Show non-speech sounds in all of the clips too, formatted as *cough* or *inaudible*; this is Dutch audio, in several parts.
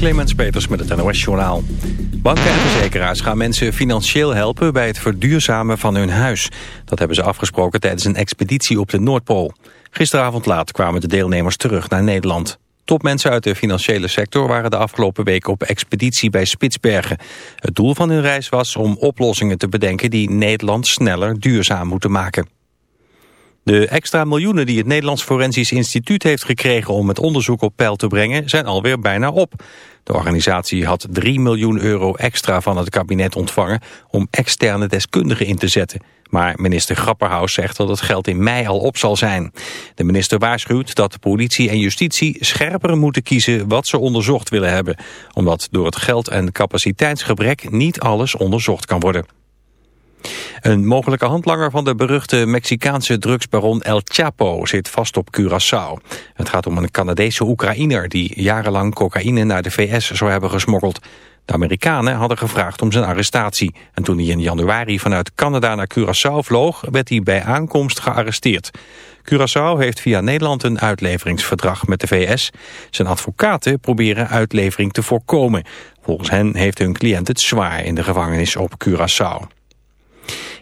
Clemens Peters met het NOS-journaal. Banken en verzekeraars gaan mensen financieel helpen bij het verduurzamen van hun huis. Dat hebben ze afgesproken tijdens een expeditie op de Noordpool. Gisteravond laat kwamen de deelnemers terug naar Nederland. Topmensen uit de financiële sector waren de afgelopen weken op expeditie bij Spitsbergen. Het doel van hun reis was om oplossingen te bedenken die Nederland sneller duurzaam moeten maken. De extra miljoenen die het Nederlands Forensisch Instituut heeft gekregen om het onderzoek op peil te brengen zijn alweer bijna op. De organisatie had 3 miljoen euro extra van het kabinet ontvangen om externe deskundigen in te zetten. Maar minister Grapperhaus zegt dat het geld in mei al op zal zijn. De minister waarschuwt dat politie en justitie scherper moeten kiezen wat ze onderzocht willen hebben. Omdat door het geld- en capaciteitsgebrek niet alles onderzocht kan worden. Een mogelijke handlanger van de beruchte Mexicaanse drugsbaron El Chapo zit vast op Curaçao. Het gaat om een Canadese Oekraïner die jarenlang cocaïne naar de VS zou hebben gesmokkeld. De Amerikanen hadden gevraagd om zijn arrestatie. En toen hij in januari vanuit Canada naar Curaçao vloog, werd hij bij aankomst gearresteerd. Curaçao heeft via Nederland een uitleveringsverdrag met de VS. Zijn advocaten proberen uitlevering te voorkomen. Volgens hen heeft hun cliënt het zwaar in de gevangenis op Curaçao.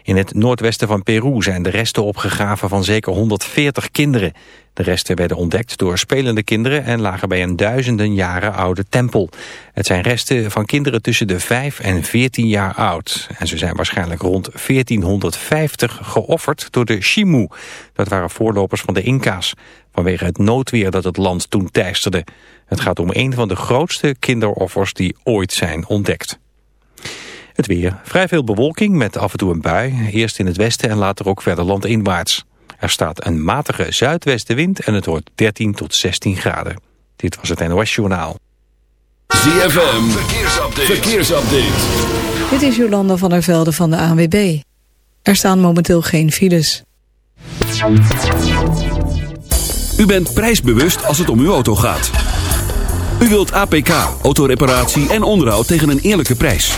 In het noordwesten van Peru zijn de resten opgegraven van zeker 140 kinderen. De resten werden ontdekt door spelende kinderen en lagen bij een duizenden jaren oude tempel. Het zijn resten van kinderen tussen de 5 en 14 jaar oud. En ze zijn waarschijnlijk rond 1450 geofferd door de Shimu. Dat waren voorlopers van de Inca's. Vanwege het noodweer dat het land toen teisterde. Het gaat om een van de grootste kinderoffers die ooit zijn ontdekt. Het weer. Vrij veel bewolking met af en toe een bui. Eerst in het westen en later ook verder landinwaarts. Er staat een matige zuidwestenwind en het wordt 13 tot 16 graden. Dit was het NOS Journaal. ZFM. Verkeersupdate. Verkeersupdate. Dit is Jolanda van der Velde van de ANWB. Er staan momenteel geen files. U bent prijsbewust als het om uw auto gaat. U wilt APK, autoreparatie en onderhoud tegen een eerlijke prijs.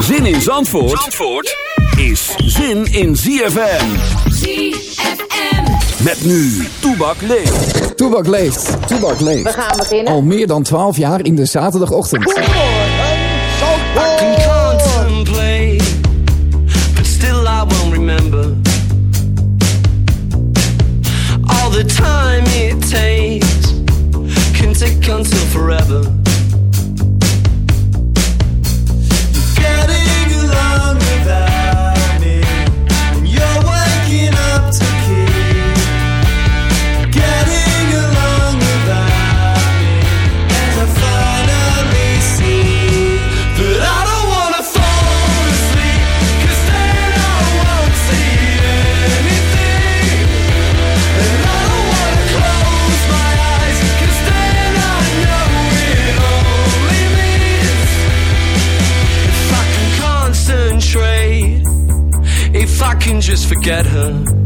Zin in Zandvoort, Zandvoort is zin in ZFM. ZFM. Met nu, Toebak leeft. Toebak leeft. Toebak leeft. We gaan beginnen. Al meer dan 12 jaar in de zaterdagochtend. I can contemplate, but still I won't remember all the time it takes. Can take until forever. get her.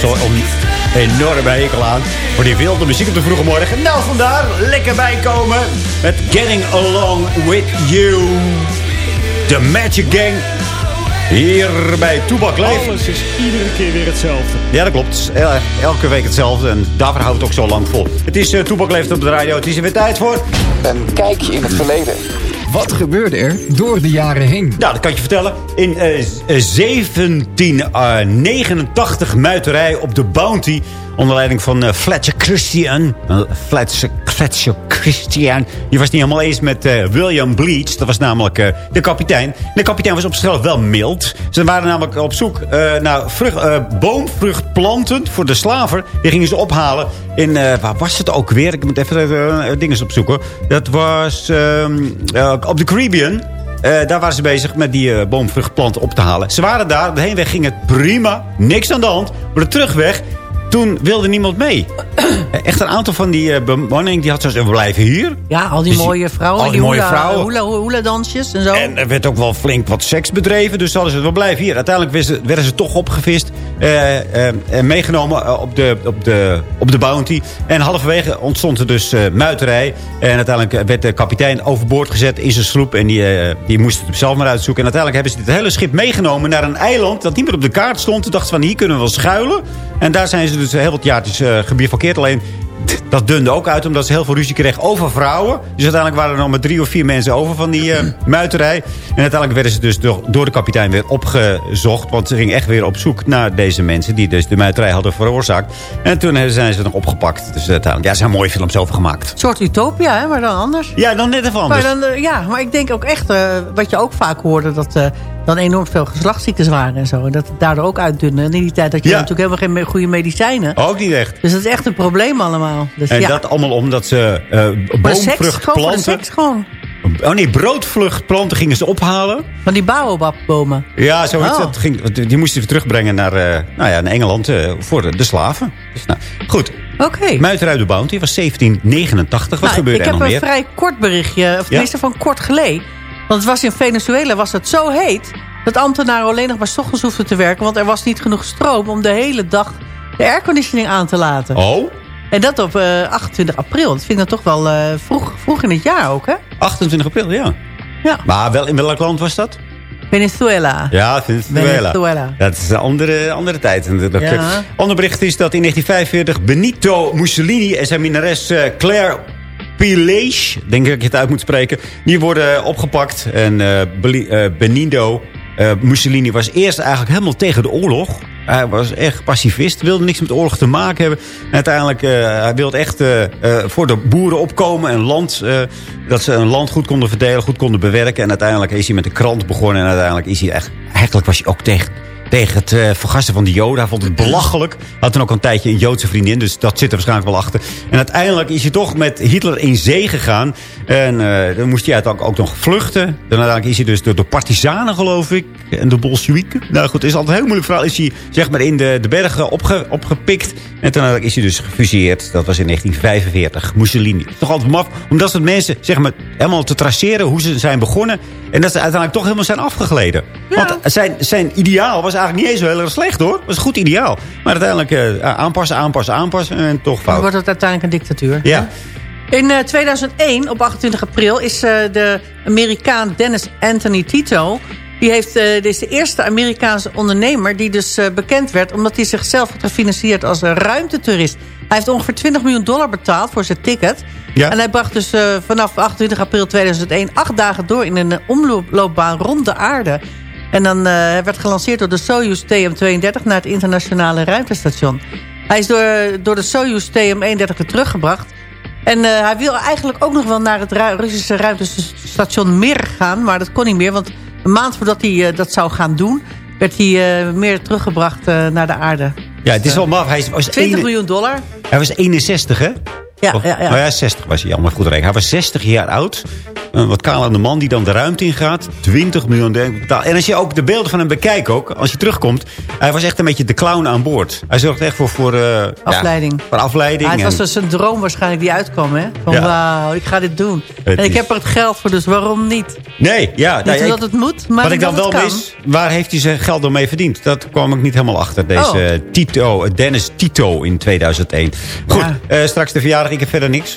Zo een enorme hekel aan. Voor die wilde muziek op de vroege morgen. Nou, vandaar lekker bijkomen met Getting Along With You. The Magic Gang. Hier bij Toebak Leef. Alles is iedere keer weer hetzelfde. Ja, dat klopt. El- Elke week hetzelfde. En daarvoor houdt het ook zo lang vol. Het is uh, Toebak Leeft op de radio. Het is er weer tijd voor. Een kijkje in het verleden. Wat gebeurde er door de jaren heen? Nou, dat kan je vertellen. In eh, z- eh, 1789 muiterij op de Bounty. Onder leiding van eh, Fletcher Christian. Eh, Fletcher, Fletcher Christian. Die was niet helemaal eens met eh, William Bleach. Dat was namelijk eh, de kapitein. De kapitein was op zichzelf wel mild. Ze waren namelijk op zoek eh, naar vrucht, boomvruchtplanten voor de slaver. Die gingen ze ophalen. In, waar was het ook weer? Ik moet even dingen opzoeken. Dat was ehm, eh, op de Caribbean. Daar waren ze bezig met die boomvruchtplanten op te halen. Ze waren daar. De heenweg ging het prima. Niks aan de hand. Maar de terugweg, toen wilde niemand mee. Echt een aantal van die eh, bemanning die had zoiets we blijven hier. Ja, al die Dus mooie vrouwen. al die mooie hula, vrouwen. Hula, hula dansjes en zo. En er werd ook wel flink wat seks bedreven. Dus hadden ze we blijven hier. Uiteindelijk werden ze, toch opgevist. eh, eh, en meegenomen op, de, op, de, op de bounty. En halverwege ontstond er dus muiterij. En uiteindelijk werd de kapitein overboord gezet in zijn sloep. En die, die moest het zelf maar uitzoeken. En uiteindelijk hebben ze dit hele schip meegenomen naar een eiland. Dat niet meer op de kaart stond. Toen dachten ze van hier kunnen we wel schuilen. En daar zijn ze dus heel wat jaartjes uh, gebivakkeerd. Alleen dat dunde ook uit omdat ze heel veel ruzie kregen over vrouwen. Dus uiteindelijk waren er nog maar drie of vier mensen over van die uh, *clears throat* muiterij. En uiteindelijk werden ze dus door, door de kapitein weer opgezocht. Want ze gingen echt weer op zoek naar deze mensen die dus de muiterij hadden veroorzaakt. En toen zijn ze nog opgepakt. Dus uiteindelijk, ja, er zijn mooie films over gemaakt. Een soort utopia, hè, maar dan anders. Ja, dan net even anders. Maar dan, uh, ja, maar ik denk ook echt, uh, wat je ook vaak hoorde... dat dan enorm veel geslachtsziektes waren en zo. En dat het daardoor ook uitdunde. En in die tijd had je ja. natuurlijk helemaal geen goede medicijnen. Ook niet echt. Dus dat is echt een probleem allemaal. Dus, en ja. dat allemaal omdat ze uh, boomvruchtplanten... seks gewoon. Oh nee, broodvluchtplanten gingen ze ophalen. Van die baobabbomen? Ja, zoiets. Oh. Dat ging, die moesten ze terugbrengen naar, uh, nou ja, naar Engeland uh, voor de, de slaven. Dus, nou, goed. Oké. Okay. De Bounty was 1789. Wat nou, gebeurde er nog meer? Ik heb een vrij kort berichtje, of tenminste ja? van kort geleden. Want het was in Venezuela was het zo heet... dat ambtenaren alleen nog maar 's ochtends hoefden te werken... want er was niet genoeg stroom om de hele dag de airconditioning aan te laten. Oh? En dat op uh, 28 april. Dat vind ik dan toch wel uh, vroeg, vroeg in het jaar ook, hè? 28 april, ja. Ja. Maar wel, in welk land was dat? Venezuela. Ja, Venezuela. Venezuela. Dat is een andere, andere tijd. Ja. Ander bericht is dat in 1945 Benito Mussolini en zijn minnares uh, Claire Pilage, denk ik dat je het uit moet spreken, die worden opgepakt. En uh, Benito uh, Mussolini was eerst eigenlijk helemaal tegen de oorlog. Hij was echt pacifist, wilde niks met oorlog te maken hebben. En uiteindelijk, uh, hij wilde echt voor de boeren opkomen. En land, dat ze een land goed konden verdelen, goed konden bewerken. En uiteindelijk is hij met de krant begonnen. En uiteindelijk is hij echt... Eigenlijk was hij ook tegen, tegen het uh, vergassen van de Joden. Hij vond het belachelijk. Had toen ook een tijdje een Joodse vriendin. Dus dat zit er waarschijnlijk wel achter. En uiteindelijk is hij toch met Hitler in zee gegaan. En uh, dan moest hij ook, ook nog vluchten. Dan uiteindelijk is hij dus door de partisanen, geloof ik. En de Bolsjewieken. Nou goed, is altijd een heel moeilijk verhaal. Is hij zeg maar in de, de bergen opge, opgepikt. En toen is hij dus gefuseerd. Dat was in 1945. Mussolini. Toch altijd maf. Om dat soort mensen zeg maar, helemaal te traceren hoe ze zijn begonnen. En dat ze uiteindelijk toch helemaal zijn afgegleden. Ja. Want zijn, zijn ideaal was eigenlijk niet eens zo heel erg slecht hoor. Het was een goed ideaal. Maar uiteindelijk uh, aanpassen, aanpassen, aanpassen. En toch fout. Dan wordt het uiteindelijk een dictatuur. Ja. In uh, 2001, op 28 april, is uh, de Amerikaan Dennis Anthony Tito... Die heeft, dit is de eerste Amerikaanse ondernemer die dus bekend werd... omdat hij zichzelf had gefinancierd als een ruimtetourist. Hij heeft ongeveer 20 miljoen dollar betaald voor zijn ticket. Ja. En hij bracht dus uh, vanaf 28 april 2001 acht dagen door... in een omloopbaan rond de aarde. En dan werd gelanceerd door de Soyuz TM-32 naar het internationale ruimtestation. Hij is door, door de Soyuz TM-31 weer teruggebracht... En uh, hij wil eigenlijk ook nog wel naar het Ru Russische ruimtestation Mir gaan. Maar dat kon niet meer, want een maand voordat hij uh, dat zou gaan doen... werd hij uh, meer teruggebracht naar de aarde. Ja, het is wel maf. Hij was 20 miljoen dollar. Hij was 61, hè? Ja, of, ja, ja. Oh ja, 60 was hij. Allemaal goed rekenen. Hij was 60 jaar oud. Een wat kale man die dan de ruimte in gaat. 20 miljoen betaald. En als je ook de beelden van hem bekijkt ook. Als je terugkomt. Hij was echt een beetje de clown aan boord. Hij zorgde echt voor... voor uh, afleiding. Ja, voor afleiding. Het was dus een droom waarschijnlijk die uitkwam. Hè? Van ja. wauw, ik ga dit doen. Het en ik is... heb er het geld voor, dus waarom niet? Nee, ja. Niet nou, dat het moet, maar wat ik dan wel mis, waar heeft hij zijn geld door mee verdiend? Dat kwam ik niet helemaal achter. Deze Oh. Tito, Dennis Tito in 2001. Goed, Ja. eh, straks de verjaardag. Ik heb verder niks.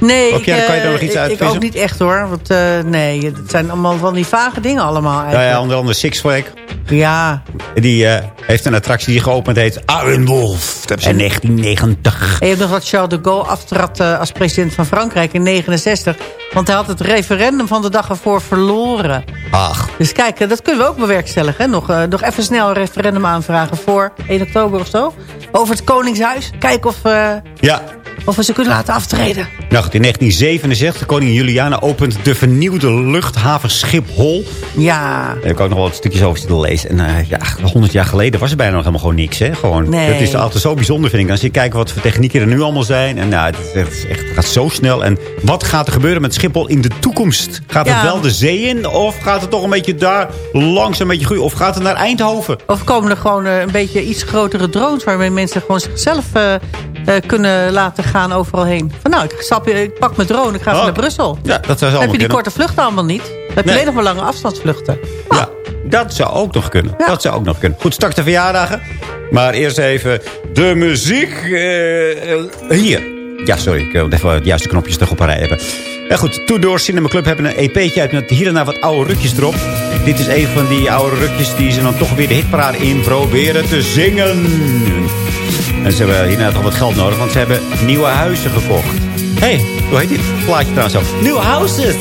Nee, ik, kan je er eh, nog iets ik- Ik ook niet echt hoor. Want eh, nee, het zijn allemaal van die vage dingen allemaal Nou ja, onder andere Six Flag. ja. Die eh, heeft een attractie die geopend heet Iron Wolf. Dat is in 1990. En je hebt nog wat Charles de Gaulle aftrad eh, als president van Frankrijk in 69. Want hij had het referendum van de dag ervoor verloren. Ach, Dus kijk, eh, dat kunnen we ook bewerkstelligen. Hè? Nog, eh, nog even snel een referendum aanvragen voor 1 oktober of zo. Over het Koningshuis. Kijken of, eh, ja. Of we ze kunnen laten aftreden. Nou goed, in 1967, koningin Juliana opent de vernieuwde luchthaven Schiphol. Ja, Daar heb ik ook nog wel wat stukjes over zitten lezen. En eh, ja, 100 jaar geleden was er bijna nog helemaal gewoon niks. Hè? Gewoon, Nee. Dat is altijd zo bijzonder, vind ik. Als je kijkt wat voor technieken er nu allemaal zijn. En nou, het, is echt, het gaat zo snel. En wat gaat er gebeuren met Schiphol in de toekomst? Gaat Ja. het wel de zee in? Of gaat het toch een beetje daar langs een beetje groeien? Of gaat het naar Eindhoven? Of komen er gewoon eh, een beetje iets grotere drones... waarmee mensen gewoon zichzelf eh, kunnen laten gaan overal heen. Van nou, ik, stap, ik pak mijn drone, ik ga Oh. naar Brussel. Ja, dat zou Dan heb je die kunnen. korte vluchten allemaal niet. Dan heb je Nee. alleen nog maar lange afstandsvluchten. Ja, dat zou ook nog kunnen. Ja. Dat zou ook nog kunnen. Goed, straks de verjaardagen. Maar eerst even de muziek. eh, hier. Ja, sorry. Ik wil even de juiste knopjes terug op een rij hebben. En goed, Tudor Cinema Club hebben een EP'tje uit met hier en daar wat oude rukjes erop. Dit is een van die oude rukjes die ze dan toch weer de hitparade in proberen te zingen. En ze hebben hierna toch wat geld nodig, want ze hebben nieuwe huizen gekocht. Hé, hey, hoe heet dit plaatje trouwens ook? New Houses!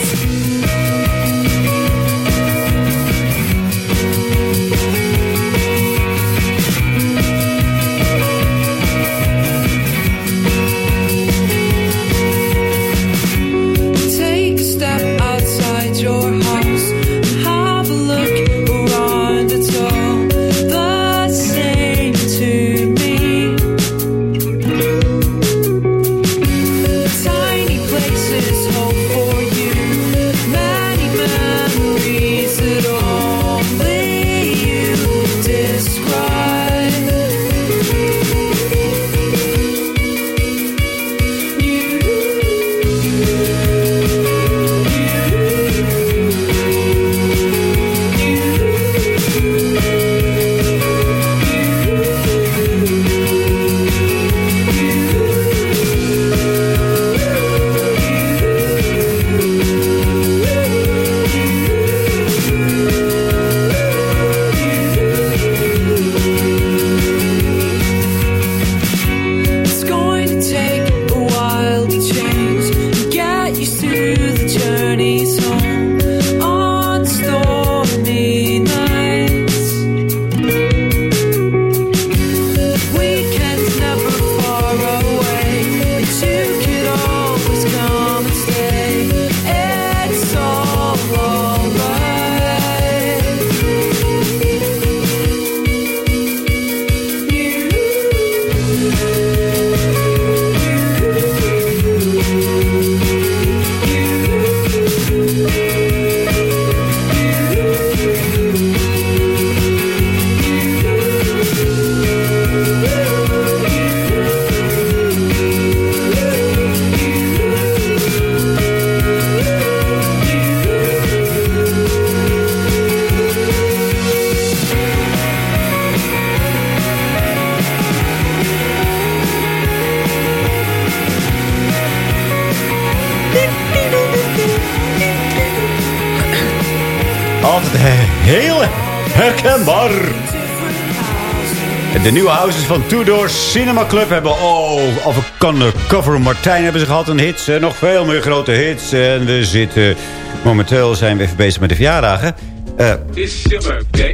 De nieuwe houses van Tudor Cinema Club hebben... Oh, of ik kan de cover Martijn hebben ze gehad. Een hits, en nog veel meer grote hits. En we zitten... Momenteel zijn we even bezig met de verjaardagen. Eh,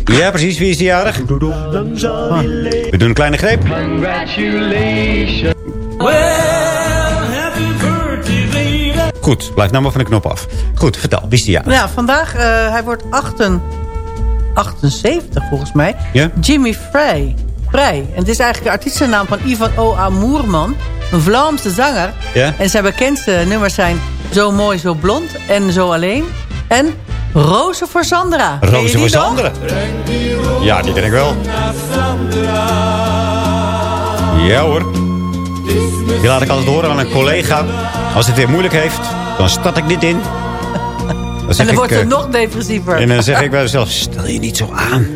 ja, precies. Wie is die jarig? Ah, We doen een kleine greep. Goed, blijf nou maar van de knop af. Goed, vertel. Wie is die jarig? Ja, vandaag, eh, hij wordt 8, 78 volgens mij. Ja? Jimmy Frey. En het is eigenlijk de artiestennaam van Ivan O. Amourman. Een Vlaamse zanger. Ja? En zijn bekendste nummers zijn Zo mooi, zo blond en Zo alleen. En Rozen voor Sandra. Roze die voor? Sandra. Ja, die ken ik wel. Ja hoor. Die laat ik altijd horen aan een collega. Als het weer moeilijk heeft, dan start ik dit in. *laughs* En dan ik, wordt het eh, nog depressiever. En dan zeg *laughs* ik bij mezelf, stel je niet zo aan.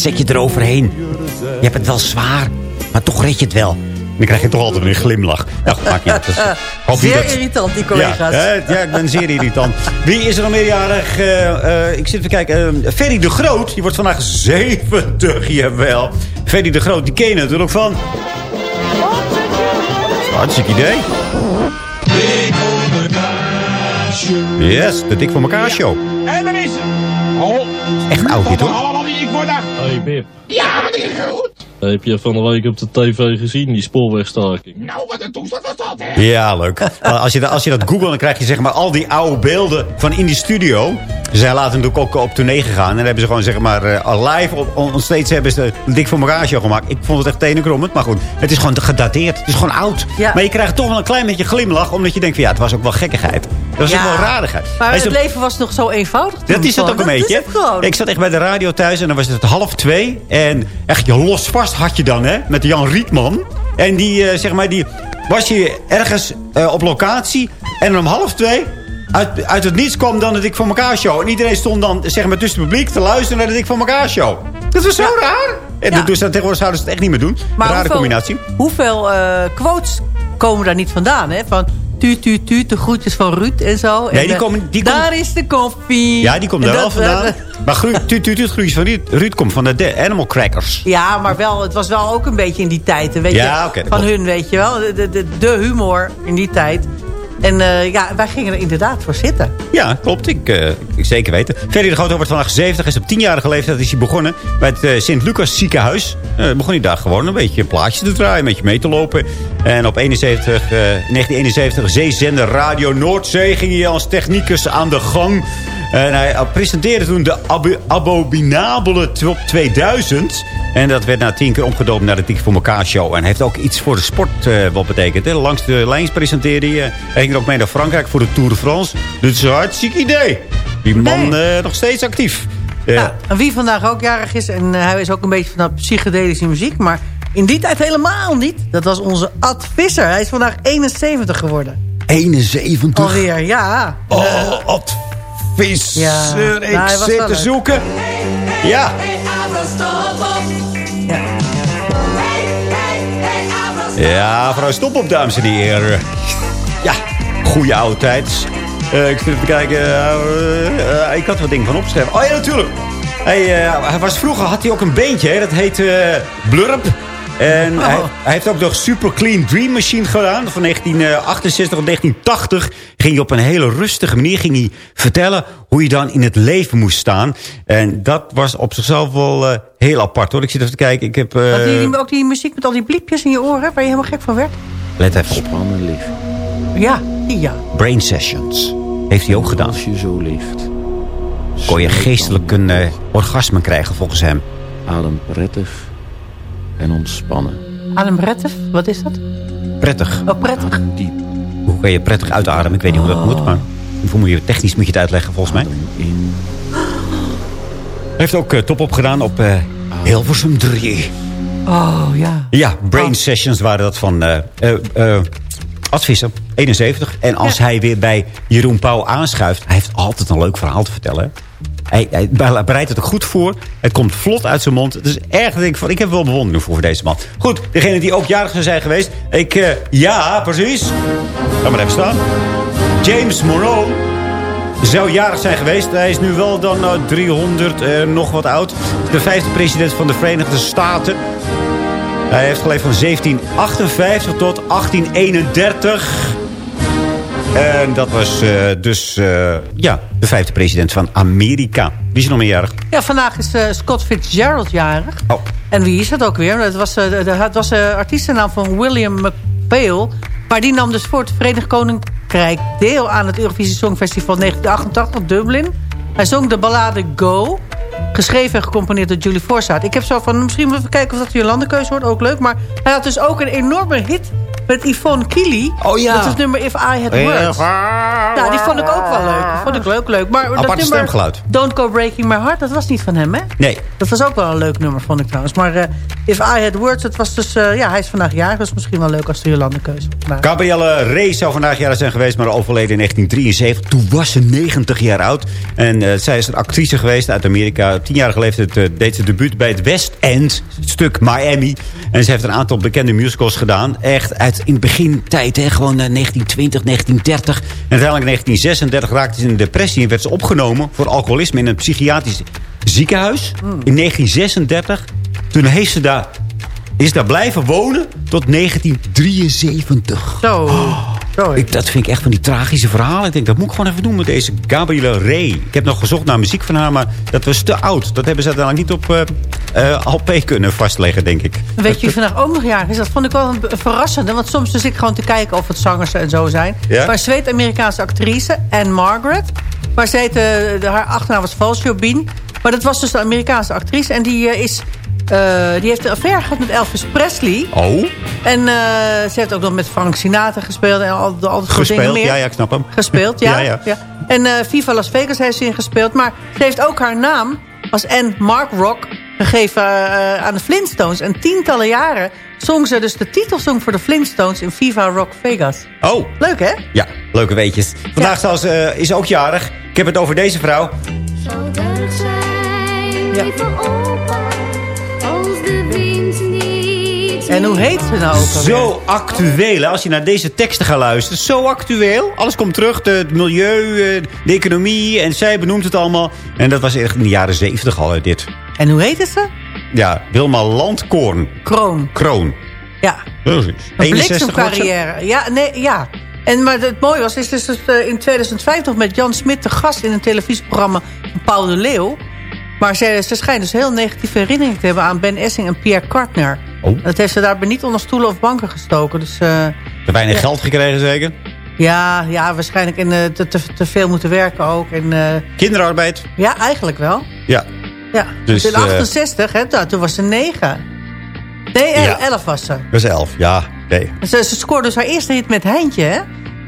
Zet je eroverheen. Je hebt het wel zwaar, maar toch red je het wel. Dan krijg je toch altijd een glimlach. Nou, *laughs* uit. Dus, eh, hoop niet Zeer dat- irritant, die Ja, collega's. eh, ja, ik ben zeer irritant. Wie is er nog meerjarig? Eh, eh, ik zit even kijken. Eh, Ferry de Groot, die wordt vandaag 70, jawel. Ferry de Groot, die ken je natuurlijk van... Hartstikke idee. Yes, de Dik voor elkaar show. En dan is het. Oh. Echt oud dit, hoor. Allemaal die ik word daar. Hey Bip, Ja, wat is goed? Heb je van de week op de tv gezien, die spoorwegstaking? Nou, wat een toestand was dat, hè? Ja, leuk. Maar Als je, dat- als je dat googelt, dan krijg je zeg maar al die oude beelden van in die studio. Zij laten natuurlijk ook op tournee gegaan. En dan hebben ze gewoon zeg maar eh, live op, on, steeds hebben ze dik voor show gemaakt. Ik vond het echt tenenkrommend. Maar goed, het is gewoon te gedateerd. Het is gewoon oud. Ja. Maar je krijgt toch wel een klein beetje glimlach. Omdat je denkt van ja, het was ook wel gekkigheid. Dat was Ja. ook wel rarigheid. Maar het leven was nog zo eenvoudig dat is het ook een beetje. Dat. Ik zat echt bij de radio thuis en dan was het half twee. En echt, je los vast had je dan, hè? Met Jan Rietman. En die, eh, zeg maar, die was je ergens eh, op locatie. En om half twee, uit, uit het niets kwam dan de Dik voor elkaar show. En iedereen stond dan, zeg maar, tussen het publiek te luisteren naar de Dik voor elkaar show. Dat was zo raar. En Ja. dus dat tegenwoordig zouden ze het echt niet meer doen. Rare hoeveel, combinatie. Hoeveel eh, quotes komen daar niet vandaan, hè? Van tuut, tuut, tuut, de groetjes van Ruud en zo. Nee, En, die eh, komen- die daar is de koffie. Ja, die komt daar wel vandaan. Maar Gru- tuut, tuut, tuut, groetjes van Ruud, Ruud komt van de de Animal Crackers. ja, maar wel, het was wel ook een beetje in die tijd. Weet Ja, je, van hun, weet je wel. De, de, de humor in die tijd. En eh, ja, wij gingen er inderdaad voor zitten. Ja, klopt. Ik, eh, ik zeker weten. Ferry de Groot wordt vandaag 70. Is op 10-jarige leeftijd is hij begonnen bij het eh, Sint-Lucas ziekenhuis. Begon hij daar gewoon een beetje plaatjes te draaien. Een beetje mee te lopen. En op 71, eh, 1971 zeezender Radio Noordzee ging hij als technicus aan de gang. En hij eh, presenteerde toen de Ab Abominabele Top 2000. En dat werd na tien keer omgedoopt naar de Dik voor elkaar show. En hij heeft ook iets voor de sport eh, wat betekent. Hè. Langs de lijns presenteerde hij. Hij ging er ook mee naar Frankrijk voor de Tour de France. Dit is een hartstikke idee. Die man eh, nog steeds actief. Eh, Ja, en wie vandaag ook jarig is, en eh, hij is ook een beetje van de psychedelische muziek... maar in die tijd helemaal niet. Dat was onze Ad Visser. Hij is vandaag 71 geworden. 71. Alweer, ja. Oh, Ad Ja, nou, ik was zit te leuk. zoeken. Ja. Ja, mevrouw stop op, dames en heren. Ja, goede oude tijd. Eh, ik zit even te kijken. eh, eh, ik had wat dingen van opgeschreven. Oh ja, natuurlijk. Hij, eh, hij was, vroeger had hij ook een beentje. Hè? Dat heet Blurp. En hij, hij heeft ook nog Super Clean Dream Machine gedaan. Van 1968 tot 1980 ging hij op een hele rustige manier ging hij vertellen hoe je dan in het leven moest staan. En dat was op zichzelf wel eh, heel apart hoor. Ik zit even te kijken. Ik heb, eh, Had die, ook die muziek met al die bliepjes in je oren... waar je helemaal gek van werd? let even op. Spannen lief, Ja, die ja. Brain Sessions. Heeft hij ook gedaan. als je zo ligt. Kon je geestelijk een eh, orgasme krijgen volgens hem. Adem prettig en ontspannen. Adem prettig, wat is dat? Prettig. Oh, prettig. Adem diep, Hoe kan je prettig uitademen? Ik weet niet hoe dat moet, maar hoe moet je, technisch moet je het uitleggen volgens mij. in, Hij heeft ook eh, top opgedaan op eh, Hilversum 3. Oh, ja. Ja, Brain Oh. Sessions waren dat van eh eh eh, Ad Visser, 71. En als hij weer bij Jeroen Pauw aanschuift... hij heeft altijd een leuk verhaal te vertellen. Hij, hij bereidt het ook goed voor. Het komt vlot uit zijn mond. Het is erg denk ik van, ik heb wel bewondering voor, deze man. Goed, degene die ook jarig zijn geweest. Ik, eh, ja, precies. Ga maar even staan. James Monroe zou jarig zijn geweest. Hij is nu wel dan eh, 300 en nog wat oud. De vijfde president van de Verenigde Staten. Hij heeft geleefd van 1758 tot 1831. En dat was eh, dus eh, ja, de vijfde president van Amerika. Wie is er nog meerjarig? Ja, vandaag is eh, Scott Fitzgerald jarig. Oh. En wie is dat ook weer? Het was, de, de- het was de artiestennaam van William McPhail. Maar die nam dus voor het Verenigd Koninkrijk deel aan het Eurovisie Songfestival 1988 Dublin. Hij zong de ballade Go. Geschreven en gecomponeerd door Julie Forsyth. Ik heb zo van, misschien moeten we kijken of dat de Jolandekeuze wordt. Ook leuk. Maar hij had dus ook een enorme hit Met Yvonne Kili. Oh ja. Dat is het nummer If I Had Words. Ja, die vond ik ook wel leuk. Die vond ik leuk, leuk. Maar dat Aparte nummer, stemgeluid. Don't Go Breaking My Heart, dat was niet van hem, hè? Nee. Dat was ook wel een leuk nummer, vond ik trouwens. Maar eh, If I Had Words, het was dus... eh, ja, hij is vandaag jarig. Dat is misschien wel leuk als de Jolande keuze. Maar, Gabrielle Rey zou vandaag jaren zijn geweest, maar overleden in 1973. Toen was ze 90 jaar oud. En eh, zij is een actrice geweest uit Amerika. Tien jaar geleden eh, deed ze debuut bij het West End, het stuk Miami. En ze heeft een aantal bekende musicals gedaan. Echt uit in de begintijd, hè, gewoon eh, 1920, 1930. En uiteindelijk in 1936 raakte ze in een depressie... en werd ze opgenomen voor alcoholisme in een psychiatrisch ziekenhuis. In 1936. Toen heeft ze daar, is daar blijven wonen tot 1973. Zo. Zo Ik, dat vind ik echt van die tragische verhalen. Ik denk, dat moet ik gewoon even doen met deze Gabrielle Ray. Ik heb nog gezocht naar muziek van haar, maar dat was te oud. Dat hebben ze uiteindelijk niet op eh eh, LP kunnen vastleggen, denk ik. Weet je vandaag ook nog jarig is? Dat vond ik wel een, een verrassende. Want soms zit ik gewoon te kijken of het zangers en zo zijn. Ja? Maar Zweed-Amerikaanse actrice, Anne Margaret. Maar heette, de, haar achternaam was Valsjobien. Maar dat was dus een Amerikaanse actrice. En die, eh, is, eh, die heeft een affaire gehad met Elvis Presley. Oh, En eh, ze heeft ook nog met Frank Sinatra gespeeld. En al, al dat soort dingen gespeeld. meer. Ja, ja, ik snap hem. Gespeeld, ja. *laughs* Ja, ja. En eh, Viva Las Vegas heeft ze ingespeeld. Maar ze heeft ook haar naam als Anne Mark Rock gegeven eh, aan de Flintstones. En tientallen jaren zong ze dus de titelsong voor de Flintstones in Viva Rock Vegas. Oh, Leuk, hè? ja, leuke weetjes. Vandaag zelfs, eh, is ze ook jarig. Ik heb het over deze vrouw. Zou zijn, Ja. En hoe heet ze nou ook? Zo actueel, hè, als je naar deze teksten gaat luisteren. Zo actueel. Alles komt terug. de- Het milieu, eh, de economie. En zij benoemt het allemaal. En dat was echt in de jaren zeventig al, hè, dit. En hoe heette ze? Ja, Wilma Landkoorn. Kroon. Kroon. Ja, Precies. een 61 wordt ze. bliksemcarrière. Ja, nee, ja. En, maar het mooie was, is dus eh, in 2005 nog met Jan Smit te gast in een televisieprogramma van Paul de Leeuw. Maar ze, ze schijnt dus heel negatieve herinneringen te hebben aan Ben Essing en Pierre Kartner. Oh. Dat heeft ze daarbij niet onder stoelen of banken gestoken. Dus eh, Te weinig Ja. geld gekregen zeker. ja, ja, waarschijnlijk in, eh, te, te, te veel moeten werken ook. En, eh, Kinderarbeid. ja, eigenlijk wel. Ja. Ja. Dus, in eh, 68, hè, toen was ze 9. Nee, Ja. 11 was ze. Dat is elf. Ja, nee. En Ze, ze scoorde dus haar eerste hit met Heintje, hè?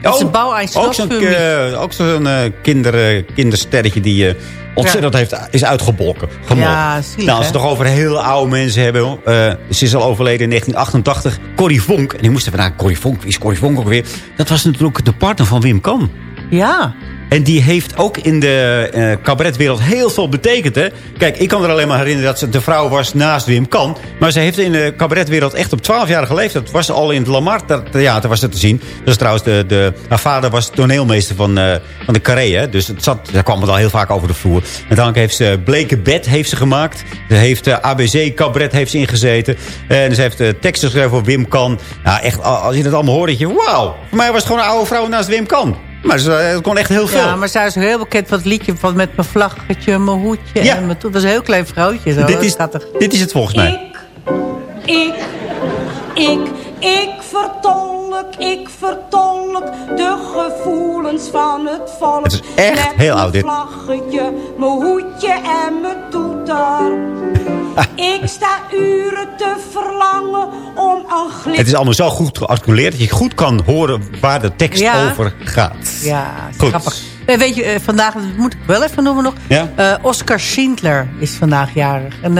Dat is een aan ook zo'n zo'n eh, kinder, eh, kindersterretje die eh, ontzettend heeft, is uitgebolken. Gemolken. Ja, zielig, nou, als we het toch over heel oude mensen hebben. ze is al overleden in 1988. Corrie Vonk. En die moesten van, nou, Corrie Vonk, wie is Corrie Vonk ook weer? Dat was natuurlijk de partner van Wim Kan. Ja. En die heeft ook in de eh, cabaretwereld heel veel betekend. Hè? Kijk, ik kan er alleen maar herinneren dat ze de vrouw was naast Wim Kan. Maar ze heeft in de cabaretwereld echt op 12-jarige leeftijd... was ze al in het Lamar Theater was dat te zien. Dus trouwens, de, de, haar vader was toneelmeester van, eh, van de Carré. Hè? Dus het zat, daar kwam het al heel vaak over de vloer. En dan heeft ze Bleke Bed heeft ze gemaakt. Ze heeft eh, ABC Cabaret heeft ze ingezeten. En ze heeft teksten geschreven voor Wim Kan. Nou, echt, als je dat allemaal hoort, denk je... Wauw, voor mij was het gewoon een oude vrouw naast Wim Kan. Maar ze eh, kon echt heel veel. Ja, maar zij is heel bekend van het liedje van met mijn vlaggetje, mijn hoedje Ja. en mijn. Dat is een heel klein vrouwtje. Zo. dit, is, dit is het volgens mij. Ik, ik, ik vertolk, ik vertolk de gevoelens van het volk. Het is echt Met heel oud, dit. Mijn vlaggetje, mijn hoedje en mijn toeter. *laughs* ik sta uren te verlangen om een. Het is allemaal zo goed gearticuleerd dat je goed kan horen waar de tekst Ja. over gaat. Ja, Goed. grappig. Eh, weet je, eh, vandaag, dat moet ik wel even noemen nog. Ja? Eh, Oscar Schindler is vandaag jarig. En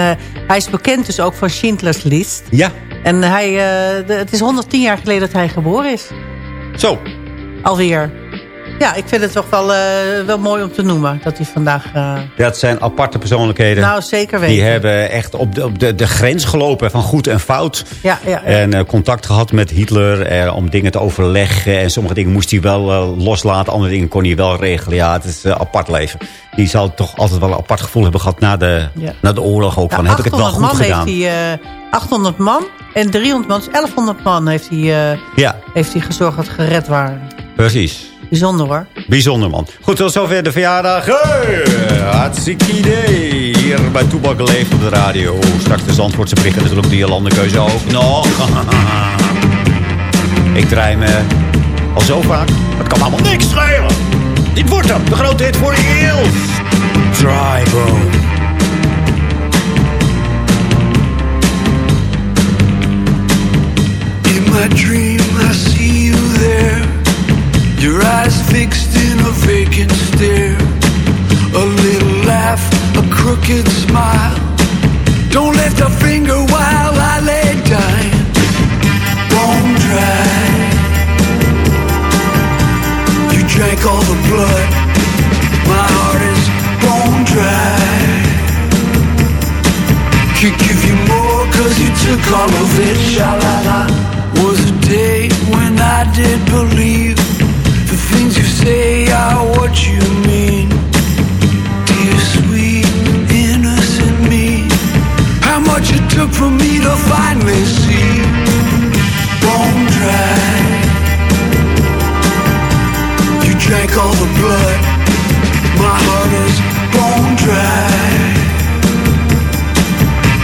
hij is bekend dus ook van Schindler's List. Ja, En hij, de- het is 110 jaar geleden dat hij geboren is. zo. Alweer. Ja, ik vind het toch wel, eh, wel mooi om te noemen. Dat hij vandaag... eh, Dat zijn aparte persoonlijkheden. nou, zeker weten. Die hebben echt op de, op de, de grens gelopen van goed en fout. Ja, ja, ja. En eh, contact gehad met Hitler om dingen te overleggen. En sommige dingen moest hij wel loslaten. Andere dingen kon hij wel regelen. Ja, het is een apart leven. Die zal toch altijd wel een apart gevoel hebben gehad na de, Ja. na de oorlog ook. Ja, van, heb ik het wel 800 goed man gedaan? Heeft hij, eh, 800 man en 300 man, dus 1100 man heeft hij, Ja, heeft hij gezorgd dat gered waren. precies. Bijzonder hoor. Bijzonder man. Goed, tot zover de verjaardag. Hey, hartstikke idee. Hier bij Toebak leeft op de radio. Straks de Zandvoortse en natuurlijk de Jolandekeuze ook nog. *laughs* Ik draai me al zo vaak. Het kan allemaal niks schelen. Dit wordt hem. De grote hit voor Eels. Drybone. In my dream, I Your eyes fixed in a vacant stare. A little laugh, a crooked smile. Don't lift a finger while I lay dying. Dry. You drank all the blood. My heart is bone dry. Could give you more cause you took all of it. Sha-la-la. Was a day when I did believe say are what you mean. Sweet innocent me. How much it took for me to finally see. Dry. You drank all the blood. My heart is bone dry.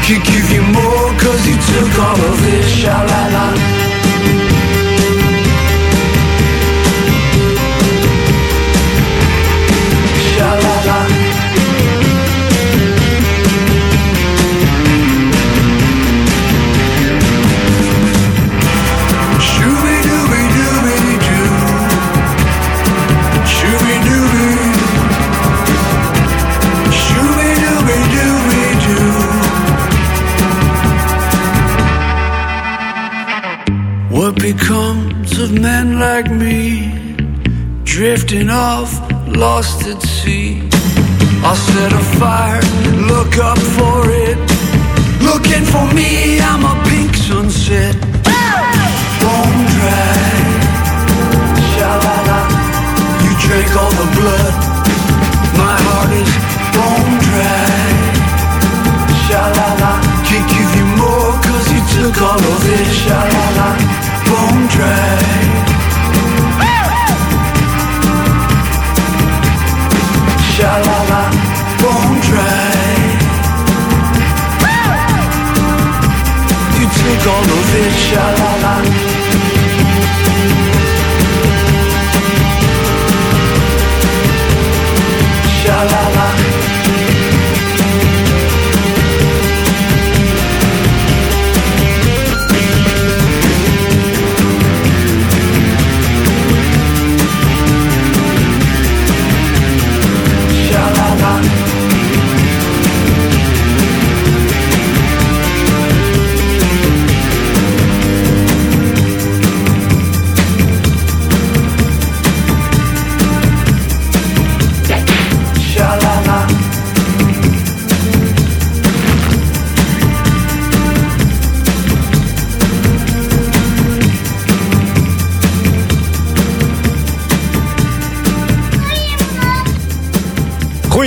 Could give you more cause you took all of it. Sha-la-la. Sha-la-la.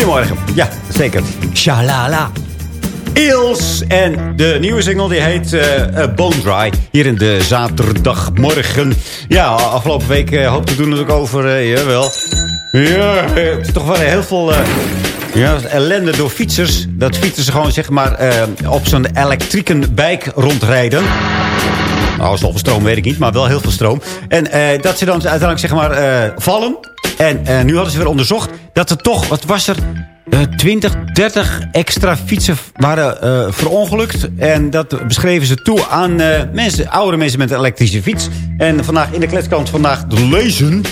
Goedemorgen. Ja, zeker. Shalala. Eels. En de nieuwe single die heet eh, eh, Bone Dry. Hier in de zaterdagmorgen. Ja, afgelopen week uh, hoopte toen natuurlijk over... eh, jawel. Ja, eh, toch wel heel veel... eh, ja, ellende door fietsers. Dat fietsers gewoon zeg maar eh, op zo'n elektrieken bike rondrijden. Nou, zoveel stroom weet ik niet, maar wel heel veel stroom. En eh, dat ze dan uiteindelijk zeg maar eh, vallen. En eh, nu hadden ze weer onderzocht dat er toch, wat was er, eh 20, 30 extra fietsen waren verongelukt. En dat beschreven ze toe aan mensen, oudere mensen met een elektrische fiets. En vandaag in de kletskant vandaag lezen.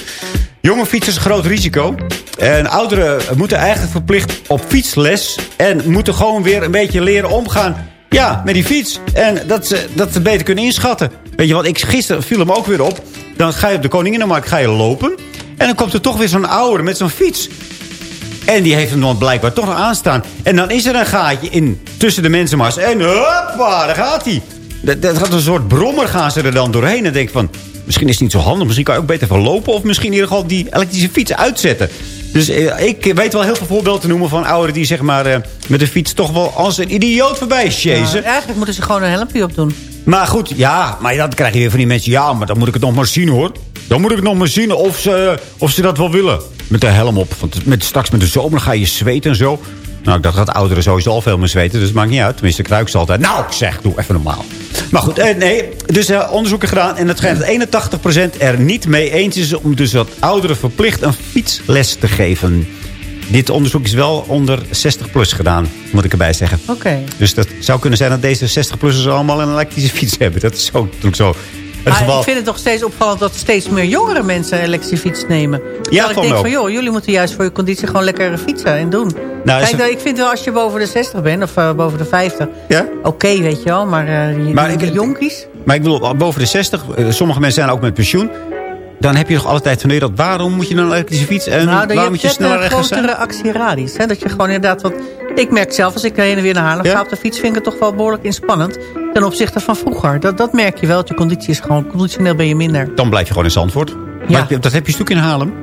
Jonge fietsers groot risico. En ouderen moeten eigenlijk verplicht op fietsles. En moeten gewoon weer een beetje leren omgaan ja, met die fiets. En dat ze dat ze beter kunnen inschatten. Weet je wat, ik, gisteren viel hem ook weer op. Dan ga je op de Koninginnenmarkt ga je lopen. En dan komt er toch weer zo'n ouder met zo'n fiets. En die heeft hem dan blijkbaar toch nog aanstaan. En dan is er een gaatje in tussen de mensenmars. En hoppa, daar gaat hij. Dat, dat gaat een soort brommer gaan ze er dan doorheen. En denk van, misschien is het niet zo handig. Misschien kan je ook beter van lopen. Of misschien in ieder geval die elektrische fiets uitzetten. Dus eh, ik weet wel heel veel voorbeelden te noemen van ouderen die zeg maar, eh, met de fiets toch wel als een idioot voorbij chasen. Ja, eigenlijk moeten ze gewoon een helmpje op doen. Maar goed, ja, maar dan krijg je weer van die mensen... ja, maar dan moet ik het nog maar zien, hoor. Dan moet ik het nog maar zien of ze, of ze dat wel willen. Met de helm op. Want met, straks met de zomer ga je zweten en zo. Nou, ik dacht dat ouderen sowieso al veel meer zweten. Dus het maakt niet uit. Tenminste, kruik ze altijd. Nou, zeg, doe even normaal. Maar goed, eh, nee. Dus eh, onderzoeken gedaan. En het schijnt dat 81% er niet mee eens is... om dus dat ouderen verplicht een fietsles te geven. Dit onderzoek is wel onder 60 plus gedaan, moet ik erbij zeggen. Oké. Dus dat zou kunnen zijn dat deze 60-plussers allemaal een elektrische fiets hebben. Dat is zo, natuurlijk zo. Maar geval- ik vind het toch steeds opvallend dat steeds meer jongere mensen elektrische fiets nemen. Terwijl ik denk van, joh, jullie moeten juist voor je conditie gewoon lekker fietsen en doen. Nou, Kijk, ik vind wel als je boven de 60 bent of eh, boven de 50, Ja? oké, weet je wel. Maar, die, Maar jonkies, Maar ik bedoel, boven de 60, eh, sommige mensen zijn ook met pensioen. Dan heb je nog alle tijd van nee, dat waarom moet je dan een elektrische fiets? En nou, waarom je moet je sneller zijn? grotere actieradius. Hè? Dat je gewoon inderdaad wat... Ik merk zelf, als ik heen en weer naar Haarlem Ja? ga op de fiets... vind ik het toch wel behoorlijk inspannend ten opzichte van vroeger. Dat, dat merk je wel, je conditie is gewoon... Conditioneel ben je minder. Dan blijf je gewoon in Zandvoort. Maar dat heb je stuk in Haarlem.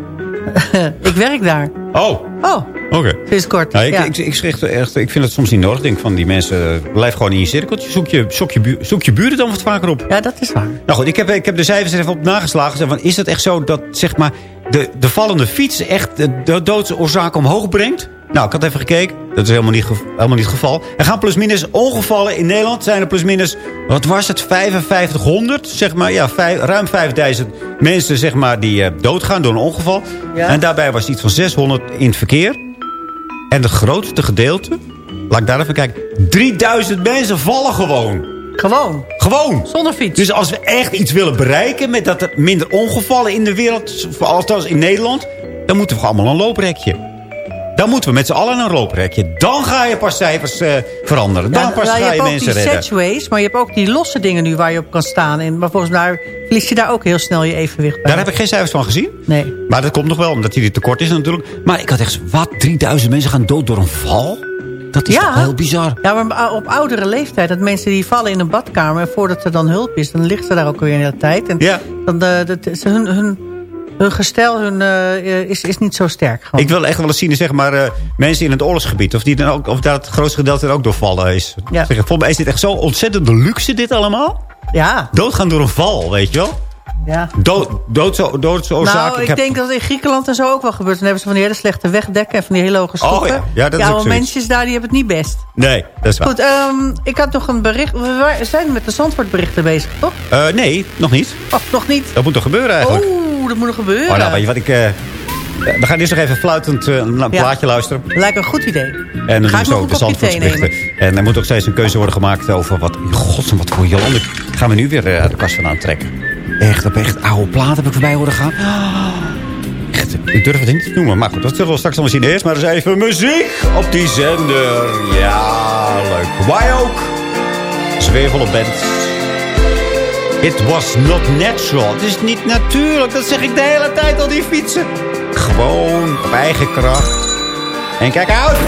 *laughs* ik werk daar. Oh, Oh, oké. sinds kort. Nou, ik, ja. ik, ik, schrik er echt, ik vind het soms niet nodig. Ik denk van die mensen, blijf gewoon in je cirkeltje. Zoek je, zoek je, zoek je buren dan wat vaker op. ja, dat is waar. Nou goed, ik heb, ik heb de cijfers er even op nageslagen. Zeg Van, is het echt zo dat zeg maar, de, de vallende fiets echt de, de doodsoorzaak omhoog brengt? Nou, ik had even gekeken. Dat is helemaal niet, helemaal niet het geval. Er gaan plusminus ongevallen in Nederland. Zijn er plusminus, wat was het, 5500? Zeg maar, ja, vijf- ruim 5000 mensen zeg maar, die eh, doodgaan door een ongeval. Ja. En daarbij was iets van 600 in het verkeer. En het grootste gedeelte, laat ik daar even kijken. 3000 mensen vallen gewoon. Gewoon, Gewoon. zonder fiets. Dus als we echt iets willen bereiken... met dat er minder ongevallen in de wereld... althans in Nederland... dan moeten we gewoon allemaal een looprekje. Dan moeten we met z'n allen een looprekje. Dan ga je pas cijfers eh, veranderen. Dan Ja, pas nou, ga je, hebt ook mensen die redden. setways, maar je hebt ook die losse dingen nu waar je op kan staan. En, maar volgens mij verlies je daar ook heel snel je evenwicht bij. Daar heb ik geen cijfers van gezien. Nee. Maar dat komt nog wel, omdat er tekort is natuurlijk. Maar ik had echt... Wat? 3000 mensen gaan dood door een val? Dat is Ja. toch heel bizar. Ja, maar op oudere leeftijd, dat mensen die vallen in een badkamer... en voordat er dan hulp is, dan ligt ze daar ook weer een hele tijd. En Ja. dan, eh, dat, is hun, hun, hun gestel hun, eh, is, is niet zo sterk. Gewoon. Ik wil echt wel eens zien, zeg maar, eh, mensen in het oorlogsgebied. Of, die dan ook, of daar het grootste gedeelte er ook door vallen is. Ja. Zeg, volgens mij is dit echt zo ontzettend luxe, dit allemaal. Ja, Doodgaan door een val, weet je wel? ja. Dood, doodso- doodsoorzaak. Nou, ik, heb- denk dat in Griekenland en zo ook wel gebeurt. Dan hebben ze van die hele slechte wegdekken en van die hele hoge stoepen. Oh ja, ja, dat zoiets. mensen daar, die hebben het niet best. Nee, dat is waar. Goed, ehm, ik had nog een bericht. We zijn met de Zandvoortberichten bezig, toch? Eh, nee, nog niet. Of nog niet? Dat moet toch gebeuren eigenlijk? Oeh, dat moet nog gebeuren. Oh, nou, weet je wat ik... eh we gaan eerst nog even fluitend eh, een plaatje luisteren. Lijkt een goed idee. En dan Ga ik een de. En er moet ook steeds een keuze worden gemaakt over wat... Godsnaam, wat voor Jolande gaan we nu weer eh, de kast van aantrekken. Echt, op echt oude plaat heb ik voorbij horen gaan. Echt, ik durf het niet te noemen. Maar goed, dat zullen we straks allemaal zien. Eerst maar eens even muziek op die zender. Ja, leuk. Why ook? Zwevel op band. It was not natural. Het is niet natuurlijk. Dat zeg ik de hele tijd al die fietsen. Gewoon op eigen kracht. En kijk uit!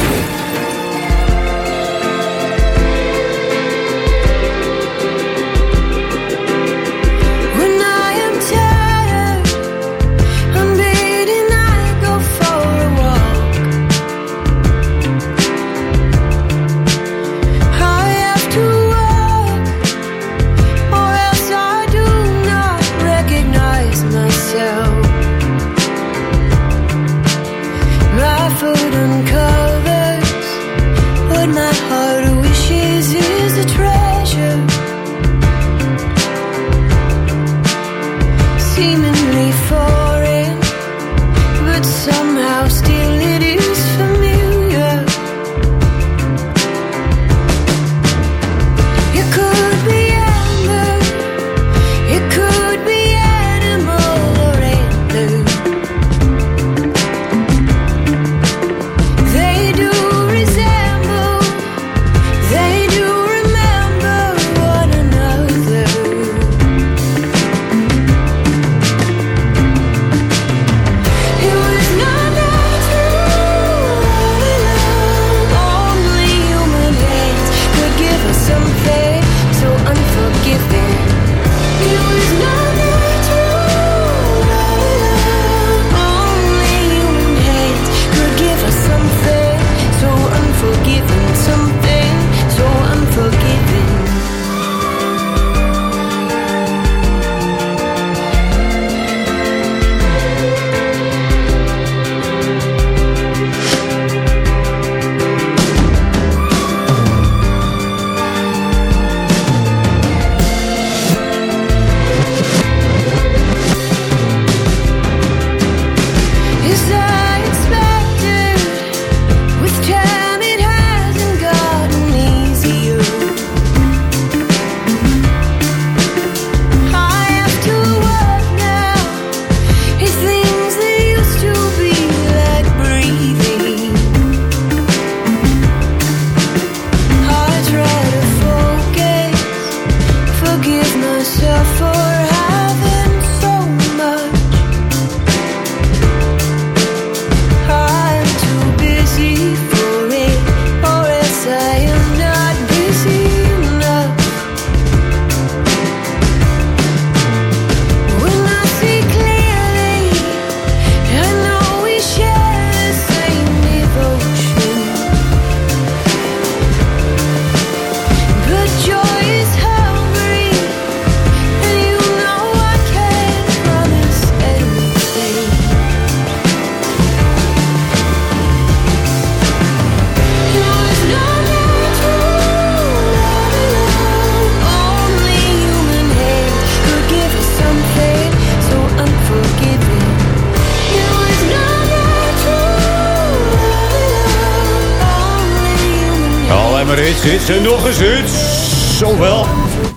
demons.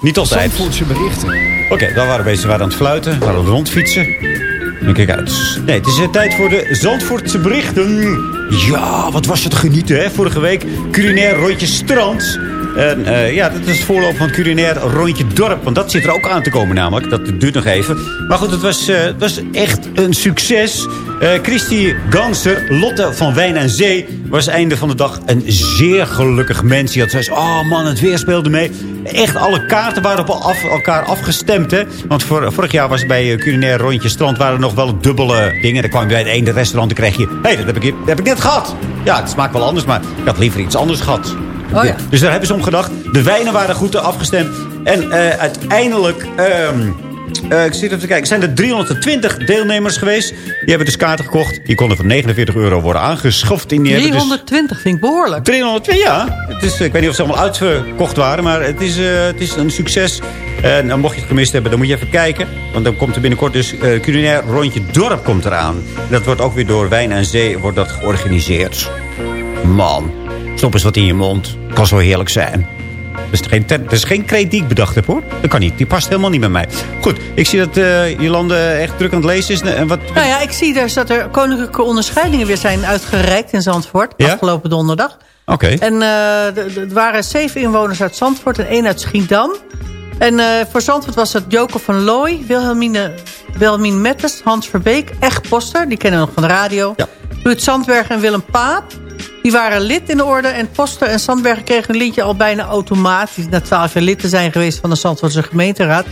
Niet altijd. Zandvoortse berichten. Oké, dan waren we bezig. We waren aan het fluiten. We waren aan het rondfietsen. En kijk uit. Nee, het is eh, tijd voor de Zandvoortse berichten. Ja, wat was het genieten, hè? Vorige week culinair rondje strand. En eh, ja, dat is het voorloop van het culinair rondje dorp. Want dat zit er ook aan te komen namelijk. Dat duurt nog even. Maar goed, het was, eh, echt een succes. Eh Christy Ganser, Lotte van Wijn en Zee... was einde van de dag een zeer gelukkig mens. Die had zoiets, oh man, het weer speelde mee. Echt, alle kaarten waren op elkaar afgestemd, hè. Want vor- vorig jaar was bij culinair rondje strand... waren er nog wel dubbele dingen. Dan kwam je bij het ene restaurant en kreeg je... Hé, hey, dat, heb ik, dat heb ik net gehad. Ja, het smaakt wel anders, maar ik had liever iets anders gehad. Oh ja. Dus daar hebben ze om gedacht. De wijnen waren goed afgestemd. En eh, uiteindelijk... ehm, eh, ik zit even te kijken. Zijn er 320 deelnemers geweest. Die hebben dus kaarten gekocht. Die konden voor 49 euro worden aangeschaft. En die hebben dus 320 vind ik behoorlijk. 320, ja. Het is, ik weet niet of ze allemaal uitverkocht waren. Maar het is, eh, het is een succes. En eh, mocht je het gemist hebben, dan moet je even kijken. Want dan komt er binnenkort dus culinair rondje dorp komt eraan. Dat wordt ook weer door Wijn en Zee wordt dat georganiseerd. Man, stop eens wat in je mond. Kan zo heerlijk zijn. Dat is geen, dat is geen kreet die ik bedacht heb, hoor. Dat kan niet. Die past helemaal niet bij mij. Goed, ik zie dat eh Jolande echt druk aan het lezen is. En wat, Nou ja, ik zie dus dat er koninklijke onderscheidingen weer zijn uitgereikt in Zandvoort. Ja? Afgelopen donderdag. Oké. En d- het waren zeven inwoners uit Zandvoort en één uit Schiedam. En eh, voor Zandvoort was het Joke van Looy, Wilhelmine, Wilhelmine Mettes, Hans Verbeek, Echt Poster. Die kennen we nog van de radio. Ja. Ruud Zandberg en Willem Paap. Die waren lid in de orde. En Poster en Zandberg kregen een liedje al bijna automatisch. Na twaalf jaar lid te zijn geweest van de Zandvoortse gemeenteraad.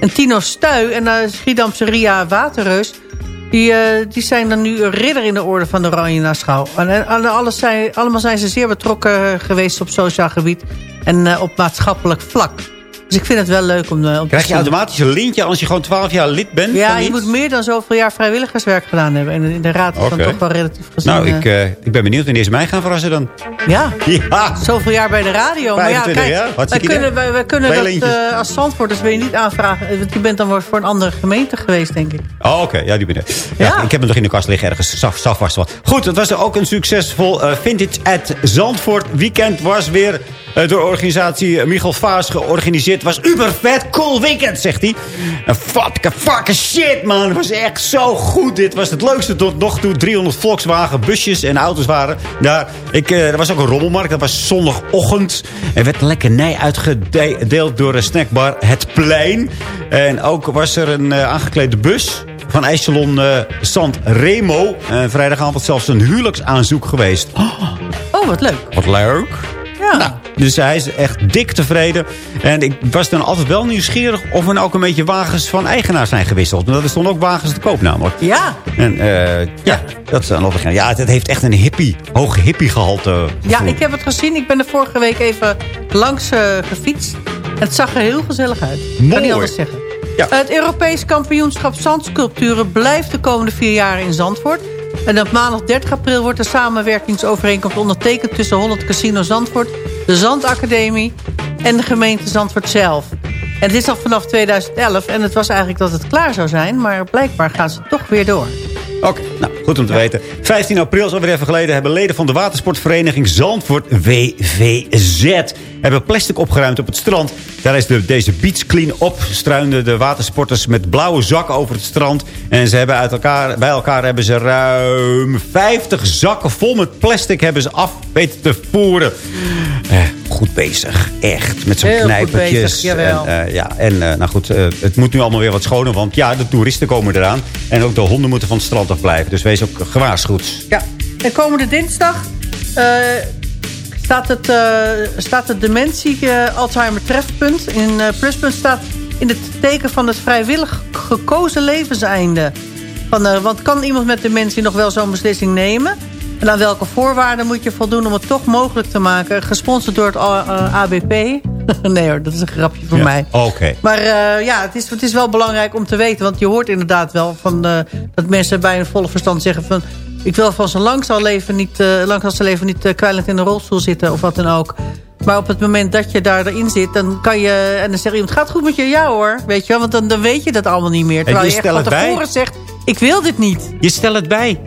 En Tino Stuy en de Schiedamse Ria Waterreus... Die, eh, die zijn dan nu ridder in de orde van de Oranje Nassau. En, en alle- alles allemaal zijn ze zeer betrokken geweest op sociaal gebied. En eh, op maatschappelijk vlak. Dus ik vind het wel leuk om, eh, om Krijg je automatisch een lintje als je gewoon 12 jaar lid bent? Ja, je moet meer dan zoveel jaar vrijwilligerswerk gedaan hebben. En in de raad is Oké. dan toch wel relatief gezien... Nou, eh, ik, eh, ik ben benieuwd wanneer ze mij gaan verrassen dan. Ja, *laughs* Ja, zoveel jaar bij de radio. Maar ja, 25 kijk, jaar, wij hartstikke kunnen, wij, wij kunnen Twee dat lintjes. als Zandvoort, dus wil je niet aanvragen. Want je bent dan voor voor een andere gemeente geweest, denk ik. Oh, oké. Ja, die ben ik. Ja, Ja. Ik heb hem nog in de kast liggen ergens. Zag vast wat. Goed, het was ook een succesvol Vintage at Zandvoort weekend. Was weer door organisatie Michel Vaas georganiseerd. Was uber vet cool weekend, zegt hij. En fucking fucking shit, man. Het was echt zo goed. Dit was het leukste tot nog toe. 300 Volkswagen busjes en auto's waren daar. Ik, eh, er was ook een rommelmarkt. Dat was zondagochtend. Er werd lekkernij uitgedeeld door een snackbar Het Plein. En ook was er een eh, aangeklede bus van IJsselon eh Sant Remo. Vrijdagavond zelfs een huwelijksaanzoek geweest. Oh, wat leuk. Wat leuk. Ja. Dus hij is echt dik tevreden. En ik was dan altijd wel nieuwsgierig of er nou ook een beetje wagens van eigenaar zijn gewisseld. Want er stonden ook wagens te koop namelijk. Ja. En eh, ja, dat is dan nog een- Ja, het heeft echt een hippie, hoog hippie gehalte. Ja, ik heb het gezien. Ik ben er vorige week even langs eh, gefietst. Het zag er heel gezellig uit. Mooi. kan niet anders zeggen. Ja. Het Europees kampioenschap zandsculpturen blijft de komende vier jaar in Zandvoort. En op maandag 30 april wordt de samenwerkingsovereenkomst ondertekend... tussen Holland Casino Zandvoort, de Zandacademie en de gemeente Zandvoort zelf. En dit is al vanaf 2011 en het was eigenlijk dat het klaar zou zijn... maar blijkbaar gaan ze toch weer door. Oké, nou, goed om te weten. 15 april, is alweer even geleden, hebben leden van de watersportvereniging Zandvoort WVZ... hebben plastic opgeruimd op het strand. Daar is de, deze beach clean op. Struinden de watersporters met blauwe zakken over het strand. En ze hebben uit elkaar, bij elkaar hebben ze ruim 50 zakken vol met plastic... hebben ze af weten te voeren. Eh, goed bezig, echt. Met zo'n knijpertjes. bezig. En, eh, ja, en eh, nou goed, eh, het moet nu allemaal weer wat schoner. Want ja, de toeristen komen eraan. En ook de honden moeten van het strand afblijven. Dus wees ook gewaarschuwd. Ja. En komende dinsdag staat, het, staat het dementie Alzheimer trefpunt. In pluspunt staat in het teken van het vrijwillig gekozen levenseinde. Van, want kan iemand met dementie nog wel zo'n beslissing nemen? En aan welke voorwaarden moet je voldoen om het toch mogelijk te maken? Gesponsord door het A- eh, ABP. *laughs* nee hoor, dat is een grapje voor Ja, mij. Oké. Maar eh, ja, het is, het is wel belangrijk om te weten. Want je hoort inderdaad wel van, eh, dat mensen bij een volle verstand zeggen van... ik wil van zo lang zal leven niet, lang zal zijn leven niet uh, kwijlend in een rolstoel zitten of wat dan ook. Maar op het moment dat je daarin zit, dan kan je... en dan zegt iemand, gaat het goed met je? Ja hoor, weet je wel. Want dan, dan weet je dat allemaal niet meer. Terwijl je je echt van bij. tevoren zegt, ik wil dit niet. Je stelt het bij.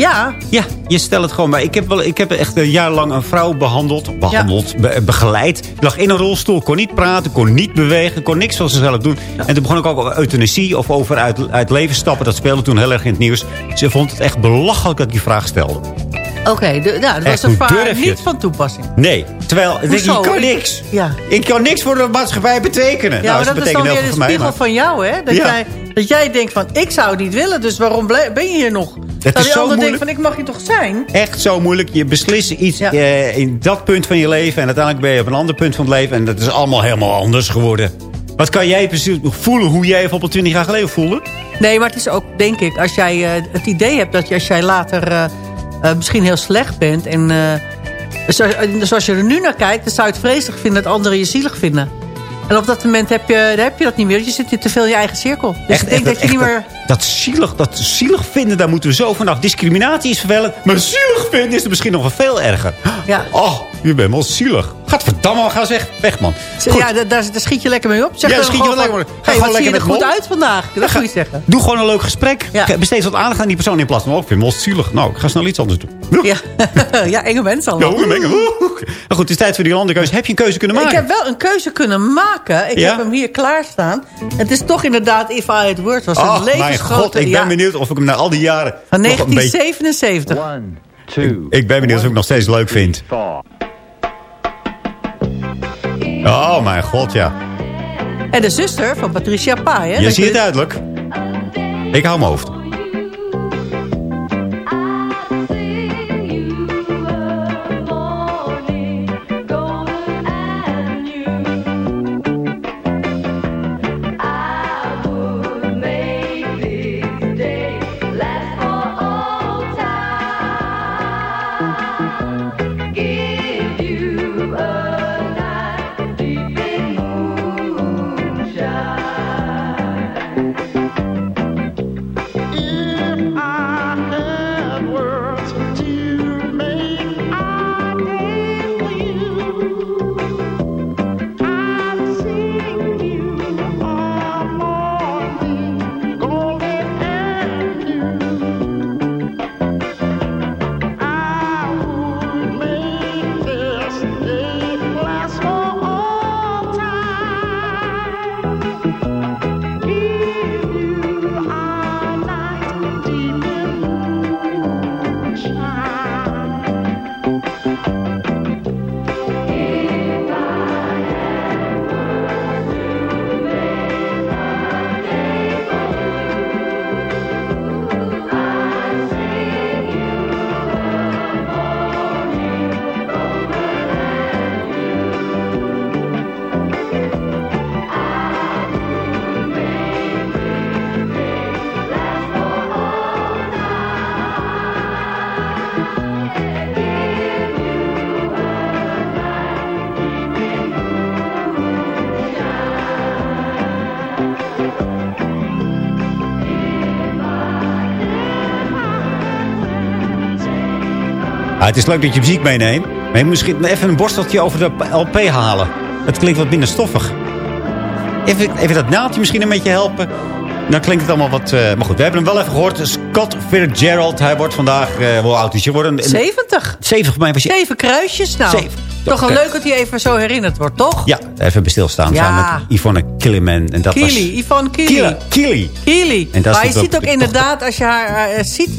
Ja. Ja, je stelt het gewoon bij. Ik heb, wel, ik heb echt een jaar lang een vrouw behandeld. Behandeld, be- begeleid. Die lag in een rolstoel, kon niet praten, kon niet bewegen, kon niks van zichzelf doen. En toen begon ik ook over euthanasie of over uit, uit leven stappen. Dat speelde toen heel erg in het nieuws. Ze vond het echt belachelijk dat ik die vraag stelde. Oké, ja, dat Echt, was een vraag niet van toepassing. Nee, terwijl Hoezo? ik kan Ik- niks. Ja. Ik kan niks voor de maatschappij betekenen. Ja, nou, maar dat is dan weer de spiegel maar- van jou, hè? Dat, Ja. jij, dat jij denkt van, ik zou het niet willen, dus waarom ben je hier nog? Terwijl is die ander denkt van, ik mag hier toch zijn? Echt zo moeilijk. Je beslist iets eh, in dat punt van je leven. En uiteindelijk ben je op een ander punt van het leven. En dat is allemaal helemaal anders geworden. Wat kan jij precies voelen hoe jij bijvoorbeeld 20 jaar geleden voelde? Nee, maar het is ook, denk ik, als jij eh, het idee hebt dat je, als jij later eh, eh, misschien heel slecht bent... en eh, eh, zoals je er nu naar kijkt, dan zou je het vreselijk vinden dat anderen je zielig vinden. En op dat moment heb je, heb je dat niet meer. Je zit te veel in je eigen cirkel. Dus ik denk dat je niet meer... Dat, dat zielig, dat zielig vinden, daar moeten we zo vanaf. Discriminatie is vervelend. Maar zielig vinden is er misschien nog wel veel erger. Ja. Oh, je bent wel zielig. Gadverdamme, ga zeg. Weg, man. Goed. Ja, daar, daar daar schiet je lekker mee op. Zeg Ja, dan schiet je wel lekker mee. Ga hey, gewoon wat zie je lekker er met goed mol. uit vandaag. Dat moet je zeggen. Doe gewoon een leuk gesprek. Besteed wat aandacht aan die persoon in plaats van... Oh, ik vind hem wel zielig. Nou, ik ga snel iets anders doen. Ja, *laughs* ja enge mensen Ja, allemaal. hoe mengen. Maar goed, het is tijd voor die andere keuze. Heb je een keuze kunnen maken? Ik heb wel een keuze kunnen maken. Ik Ja? heb hem hier klaarstaan. Het is toch inderdaad If I Had Words. was een Oh, mijn levensgrote... god, ik ben ja, benieuwd of ik hem na al die jaren... Van nog een beetje... 1977. Ik ben benieuwd of ik hem nog steeds leuk vind. Oh, mijn god, ja. En de zuster van Patricia Pai. Hè? Je ziet het duidelijk. Ik hou mijn hoofd. Het is leuk dat je muziek meeneemt. Maar je moet misschien even een borsteltje over de LP halen. Het klinkt wat minder stoffig. Even, even dat naaldje misschien een beetje helpen. Dan klinkt het allemaal wat... eh, maar goed, we hebben hem wel even gehoord. Scott Fitzgerald. Hij wordt vandaag... eh hoe oud is je worden? 70. 70 voor mij was je... Zeven kruisjes. Nou, Zeven. toch wel leuk dat hij even zo herinnerd wordt, toch? Ja, even bij stilstaan. Ja. Samen met Yvonne Killiman. En dat Kili, Yvonne Kili. was... Kili. Kili. En dat is maar je ziet ook de inderdaad, als je haar eh, ziet...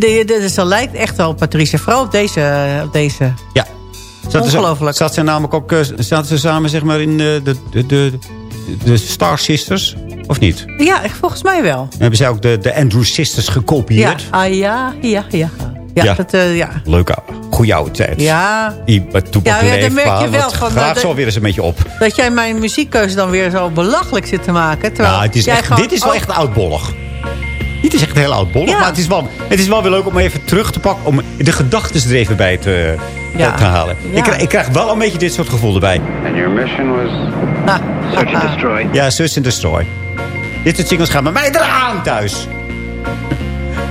De, de, ze lijkt echt wel op Patricia. Vooral op deze... Op deze. Ja. Zat Ongelooflijk. Zat ze namelijk ook... eh, zaten ze samen zeg maar in eh, de, de, de, de Star Sisters? Of niet? Ja, volgens mij wel. Hebben zij ook de, de Andrew Sisters Ja, gekopieerd? ah, ja, ja, ja. Ja, Ja. Dat, eh, ja. Leuke, goede oude tijd. ja. Ja, ja, dan merk je wel van, graag zo weer eens een beetje op. Dat jij mijn muziekkeuze dan weer zo belachelijk zit te maken. Terwijl Nou, het is jij echt, gewoon dit is wel echt oudbollig. Dit is echt heel oudbollig. Ja. Maar het is, wel, het is wel weer leuk om even terug te pakken. Om de gedachten er even bij te, Ja. te halen. Ja. Ik, krijg- ik krijg wel een beetje dit soort gevoel erbij. And your mission was search and destroy. Ja, Search and Destroy. Dit soort singles gaan bij mij eraan thuis.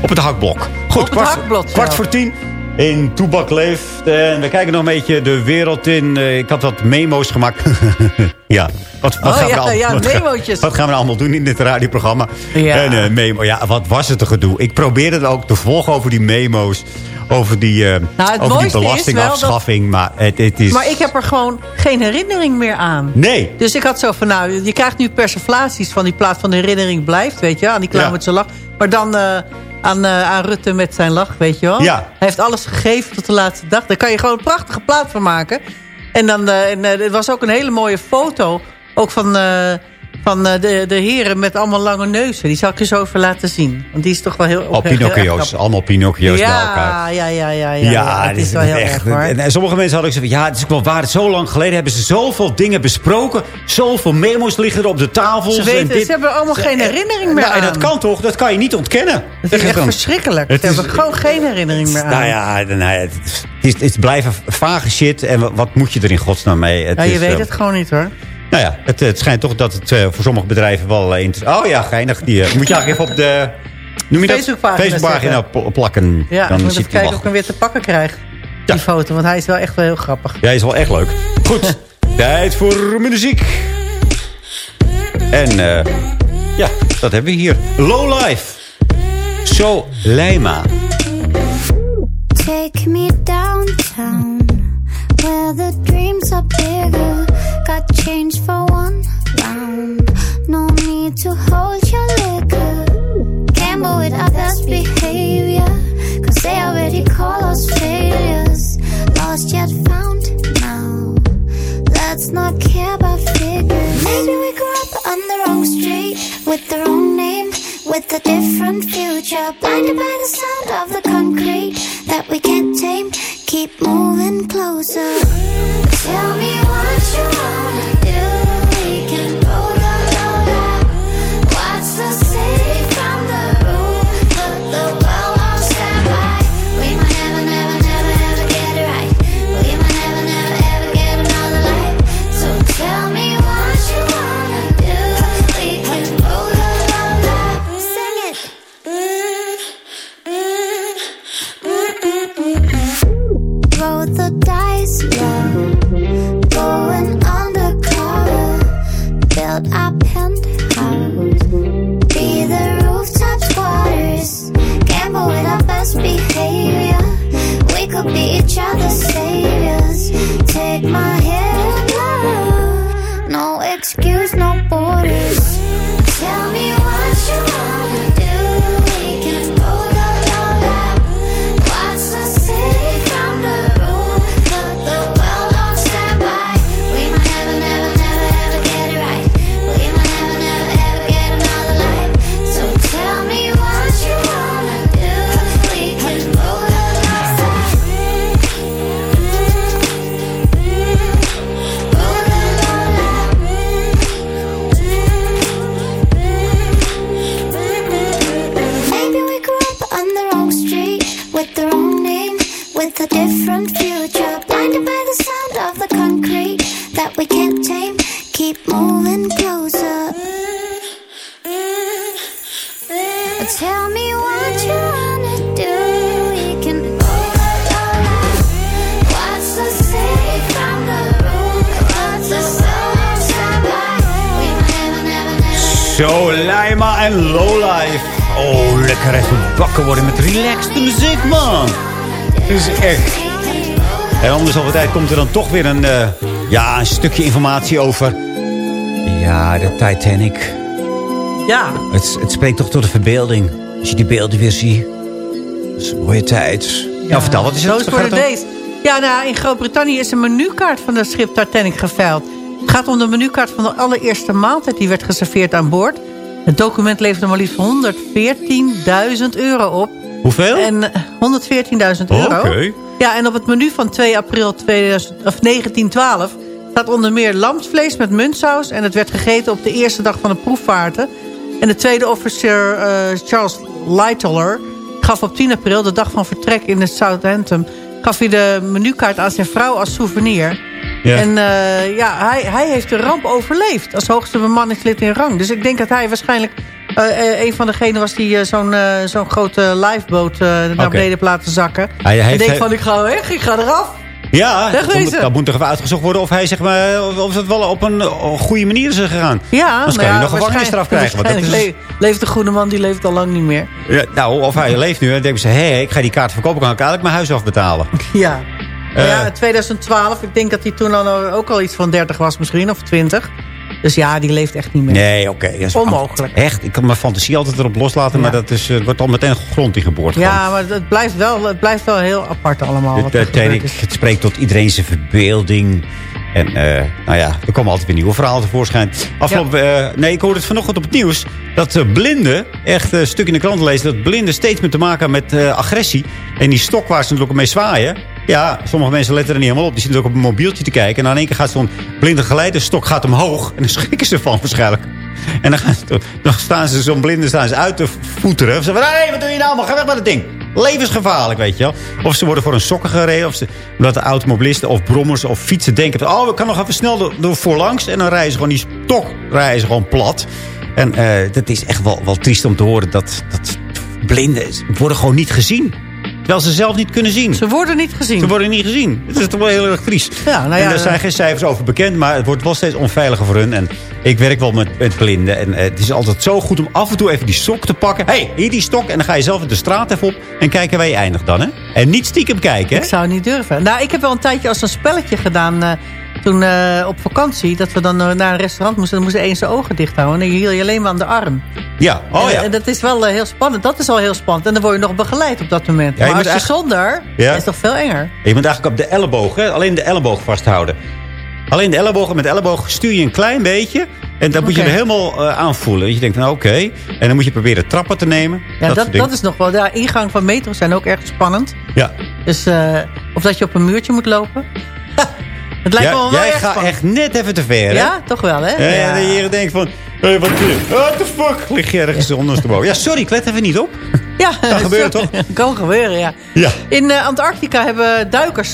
Op het hakblok. Goed, Op het kwart, hakblok kwart voor tien. in Toebak leeft. En we kijken nog een beetje de wereld in. Eh, ik had wat memo's gemaakt. *laughs* ja, wat, wat, Oh, gaan we al- ja, wat, gaan- memootjes. wat gaan we allemaal doen in dit radioprogramma? Ja. En, eh, memo, ja, wat was het een gedoe? Ik probeerde het ook te volgen over die memo's. Over die, eh, Nou, over die belastingafschaffing. Maar het, het is... Maar ik heb er gewoon geen herinnering meer aan. Nee. Dus ik had zo van, nou, je krijgt nu persiflaties van die plaat van de herinnering blijft, weet je, aan die clown met zijn lach. Maar dan eh, aan, aan Rutte met zijn lach, weet je wel. Ja. Hij heeft alles gegeven tot de laatste dag. Daar kan je gewoon een prachtige plaat van maken. En dan, eh, en, eh, er was ook een hele mooie foto, ook van, eh, van de, de heren met allemaal lange neuzen. Die zal ik je zo even laten zien. Want die is toch wel heel... Erg Pinocchio's. Allemaal Pinocchio's bij elkaar. Ja, ja, ja, ja, ja, ja. Het dit is wel heel echt. erg, hoor. En, en sommige mensen hadden ook zo van, ja, het is ook wel waar. Zo lang geleden hebben ze zoveel dingen besproken. Zoveel memo's liggen er op de tafels. Ze, en weten, dit. ze hebben allemaal geen herinnering meer Nou, en aan. dat kan toch? Dat kan je niet ontkennen. Het is echt verschrikkelijk. Het Ze is- hebben gewoon geen herinnering meer aan. Nou ja, nou ja, het, is, het, is, het is blijven vage shit. En wat, moet je er in godsnaam mee? Het Ja, je is, weet eh, het gewoon niet hoor. Nou ja, het, het schijnt toch dat het eh, voor sommige bedrijven wel eh, interessant... Oh ja, geinig. Die moet je eigenlijk even op de... Noem je dat? Facebookpagina plakken. Ja, Dan ik moet even hij kijken of ik hem weer te pakken krijg. Die foto, want hij is wel echt wel heel grappig. Ja, is wel echt leuk. Goed, *laughs* tijd voor muziek. En eh, ja, dat hebben we hier. Low Life. Zo Lijma. Take me downtown where the dreams are bigger. Got change for one round. No need to hold your liquor. Gamble with best behavior. Cause they already call us failures. Lost yet found now. Let's not care about figures. Maybe we grew up on the wrong street with the wrong name, with a different future. Blinded by the sound of the concrete that we can't tame. Keep moving closer. Tell me what you wanna up. Lekker even wakker worden met relaxte muziek, man. Dit is echt... En anders al tijd komt er dan toch weer een, eh, ja, een stukje informatie over... Ja, de Titanic. Ja. Het, het spreekt toch tot de verbeelding. Als je die beelden weer ziet. Dat is een mooie tijd. Ja, vertel, wat is het? Those were het om? days. Ja, nou, in Groot-Brittannië is een menukaart van het schip Titanic geveild. Het gaat om de menukaart van de allereerste maaltijd die werd geserveerd aan boord. Het document leverde maar liefst 114.000 euro op. Hoeveel? En eh, 114.000 euro. Oké. Ja, en op het menu van 2 april 2000, of 1912 staat onder meer lamsvlees met muntsaus. En het werd gegeten op de eerste dag van de proefvaarten. En de tweede officier eh, Charles Lightoller gaf op 10 april, de dag van vertrek in de Southampton... gaf hij de menukaart aan zijn vrouw als souvenir. Ja. En eh, ja, hij, hij heeft de ramp overleefd als hoogste bemanningslid in rang. Dus ik denk dat hij waarschijnlijk Eh, eh, een van degenen was die zo'n zo'n grote liveboot eh, naar beneden heeft laten zakken. Hij en denkt van, ik ga weg, ik ga eraf. Ja, dat moet, dat moet toch even uitgezocht worden of hij zeg maar, of- het wel op een goede manier is gegaan. Ja, Anders maar kan ja, je nog gevangenisstraf krijgen. Want dat is, le- leeft de goede man, die leeft al lang niet meer. ja, nou, of hij leeft nu en dan denken ze, hé, ik ga die kaart verkopen, kan ik eigenlijk mijn huis afbetalen. Ja. Eh. ja, in 2012, ik denk dat hij toen al, ook al iets van 30 was misschien, of 20. Dus ja, die leeft echt niet meer. Nee, oké. Onmogelijk. Echt, ik kan mijn fantasie altijd erop loslaten, maar dat is, eh, wordt al meteen grond in geboord. gewoon. Ja, maar het blijft wel, het blijft wel heel apart allemaal. Het, het, gebeurd het, het spreekt tot iedereen zijn verbeelding. En eh, nou ja, er komen altijd weer nieuwe verhalen tevoorschijn. Afgelopen, eh, nee, ik hoorde het vanochtend op het nieuws. Dat eh, blinden, echt een stuk in de krant lezen... dat blinden steeds meer te maken hebben met eh, agressie. En die stok waar ze natuurlijk mee zwaaien... Ja, sommige mensen letten er niet helemaal op. Die zitten ook op een mobieltje te kijken. En dan in één keer gaat zo'n blinde geleiderstok gaat omhoog. En dan schrikken ze van waarschijnlijk. En dan, gaan ze, dan staan ze zo'n blinde staan ze uit te voeteren. Ze van, hé, wat doe je nou? Maar ga weg met dat ding. Levensgevaarlijk, weet je wel. Of ze worden voor een sokken gereden. Of ze, omdat de automobilisten of brommers of fietsen denken... oh, we kan nog even snel door, door voorlangs. En dan rijden ze gewoon die stok rijden ze gewoon plat. En eh dat is echt wel, wel triest om te horen dat, dat blinden worden gewoon niet gezien. Terwijl ze zelf niet kunnen zien. Ze worden niet gezien. Ze worden niet gezien. Het is toch wel heel erg triest. Ja, nou ja, en er zijn geen cijfers over bekend, maar het wordt wel steeds onveiliger voor hun. En ik werk wel met, met blinden. En eh, het is altijd zo goed om af en toe even die stok te pakken. Hé, hey, hier die stok. En dan ga je zelf de straat even op. En kijken waar je eindigt dan, hè? En niet stiekem kijken, hè? Ik zou niet durven. Nou, ik heb wel een tijdje als een spelletje gedaan... eh, toen eh, op vakantie, dat we dan eh, naar een restaurant moesten... dan moest één zijn ogen dicht houden. En dan hield je alleen maar aan de arm. Ja, oh en, ja. en dat is wel eh, heel spannend. Dat is al heel spannend. En dan word je nog begeleid op dat moment. Ja, je maar als je zonder, Ja. is het toch veel enger. Je moet eigenlijk op de elleboog, hè? Alleen de elleboog vasthouden. Alleen de elleboog. Met de elleboog stuur je een klein beetje. En dan moet je er helemaal eh, aanvoelen. Dat je denkt van oké. En dan moet je proberen trappen te nemen. Ja, dat, dat, is nog wel... De ingang van metro's zijn ook erg spannend. Ja. Dus, eh, of dat je op een muurtje moet lopen. Het lijkt Ja, me wel jij gaat echt net even te ver, hè? Ja, toch wel, hè? Ja, dat je denkt van, hé, wat, what the fuck? Lig je ergens ondersteboven? Ja, sorry, ik let even niet op. Ja, *laughs* Kan gebeuren, toch? *laughs* kan gebeuren, ja. Ja. In eh, Antarctica hebben duikers,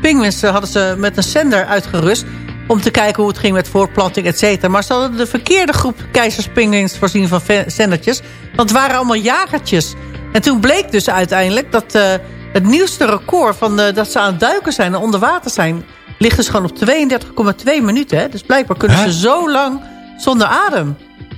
pinguïns, eh, hadden ze met een zender uitgerust... om te kijken hoe het ging met voortplanting, et cetera. Maar ze hadden de verkeerde groep keizerspinguïns voorzien van zendertjes. Want het waren allemaal jagertjes. En toen bleek dus uiteindelijk dat het nieuwste record... Van, de- dat ze aan het duiken zijn en onder water zijn... ligt dus gewoon op 32,2 minuten. Hè? Dus blijkbaar kunnen ze zo lang zonder adem.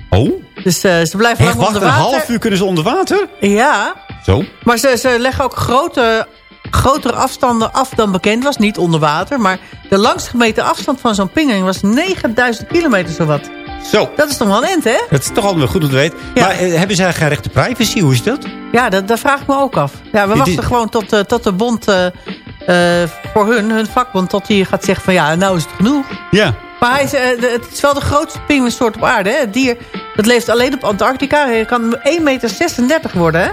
Oh? Dus eh, ze blijven Echt, lang wacht, onder een water. half uur kunnen ze onder water? Ja, Zo? maar ze, ze leggen ook grote, grotere afstanden af dan bekend was. Niet onder water, maar de langst gemeten afstand van zo'n pinguïn was 9000 kilometer zowat. Zo. Dat is toch wel een end, hè? Dat is toch wel goed om te weten. Ja. Maar eh, hebben zij geen recht op privacy? Hoe is dat? Ja, dat, dat vraag ik me ook af. Ja, we wachten is- gewoon tot, eh, tot de bond eh, voor hun, hun vakbond, tot die gaat zeggen van ja, nou is het genoeg. Ja. Maar hij is, het is wel de grootste pinguïnsoort op aarde. Hè? Het dier dat leeft alleen op Antarctica. Hij kan 1,36 meter worden, hè?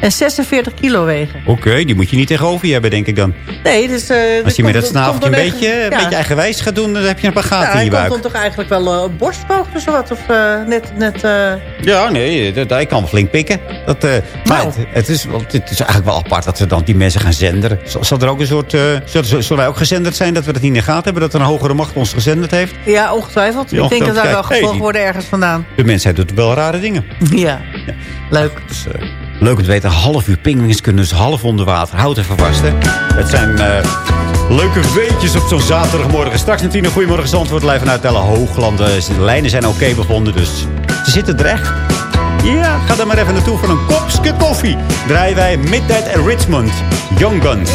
En 46 kilo wegen. Oké, die moet je niet tegenover je hebben, denk ik dan. Nee, dus... eh, Als je met dat komt- snaveltje een komt beetje, een ja. beetje eigenwijs gaat doen... dan heb je een paar Ja, gaten in hij je komt buik. dan toch eigenlijk wel eh, op borsthoogte zowat? Of eh, net... net eh, Ja, nee, dat, hij kan flink pikken. Dat, maar Nou. het, het, is, het is eigenlijk wel apart dat ze dan die mensen gaan zenderen. Zal, zal er ook een soort... zullen, wij ook gezenderd zijn dat we dat niet in de gaten hebben? Dat er een hogere macht ons gezenderd heeft? ja, ongetwijfeld. Ja, ik denk dat daar wel hey, gevolgd die- worden ergens vandaan. De mensheid doet wel rare dingen. Ja, leuk. Dus, leuk om te weten, half uur pinguïns kunnen dus half onder water. Houd even vast, hè. Het zijn eh, leuke weetjes op zo'n zaterdagmorgen. Straks een tien uur goedemorgen Zandvoort. Live vanuit Tellen Hooglanden. De lijnen zijn oké bevonden, dus ze zitten er. Ja, ga daar maar even naartoe voor een kopje koffie. Draaien wij Midnight at Richmond. Young Guns.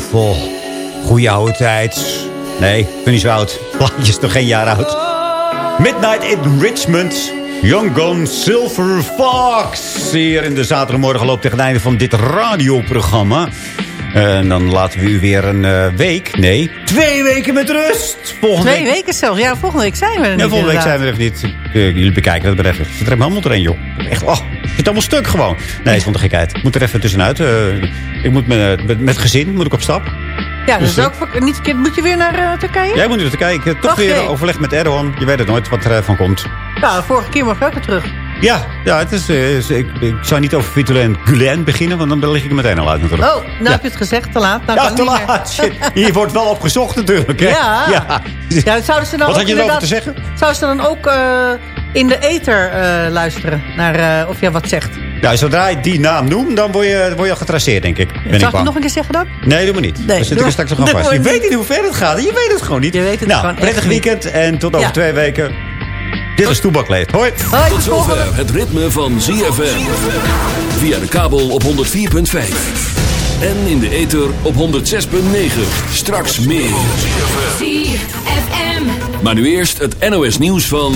Vol. Goeie oude tijd. Nee, ik ben niet zo oud. *laughs* Plaatje is nog geen jaar oud. Midnight in Richmond. Young Gun Silver Fox. Hier in de zaterdagmorgen loopt tegen het einde van dit radioprogramma. En dan laten we u weer een eh, week, nee, twee weken met rust. Volgende Twee week, weken zelfs. Ja, volgende week zijn we er Ja, niet volgende week zijn we er even niet. Eh, jullie bekijken het maar even. Zit er helemaal erin, joh. Echt, oh, zit allemaal stuk gewoon. Nee, het vond de gekheid. Ik moet er even tussenuit. eh, ik moet met, met, met gezin moet ik op stap. Ja, dus Dus, ook niet verkeerd. Moet je weer naar eh, Turkije? Jij moet nu te kijken. Toch weer overleg met Erdogan. Je weet het nooit wat er eh, van komt. Ja, vorige keer mag ik weer terug. Ja, ja het is, eh, is- ik, ik zou niet over Vitolen Gulen beginnen, want dan lig ik er meteen al uit natuurlijk. Oh, nou heb je het gezegd. Te laat. Nou ja, te laat. Shit. Hier wordt wel op gezocht natuurlijk. Hè? Ja. ja. Ja, zouden ze dan Wat ook had je erover te zeggen? Zouden ze dan ook eh, in de ether eh, luisteren naar eh, of jij wat zegt? Nou, zodra je die naam noemt, dan word je, word je al getraceerd, denk ik. Ben Zal ik het nog een keer zeggen dan? Nee, doe maar niet. Nee, dan zit ik doe- er straks nog aan vast. Je weet niet. hoe ver het gaat. Je weet het gewoon niet. Je weet het nou, gewoon prettig niet. weekend en tot over Ja. twee weken. Dit is Toebak Leeft. Hoi. Hoi, Tot zover het ritme van ZFM. Via de kabel op 104.5. En in de ether op 106.9. Straks meer. ZFM. Maar nu eerst het NOS nieuws van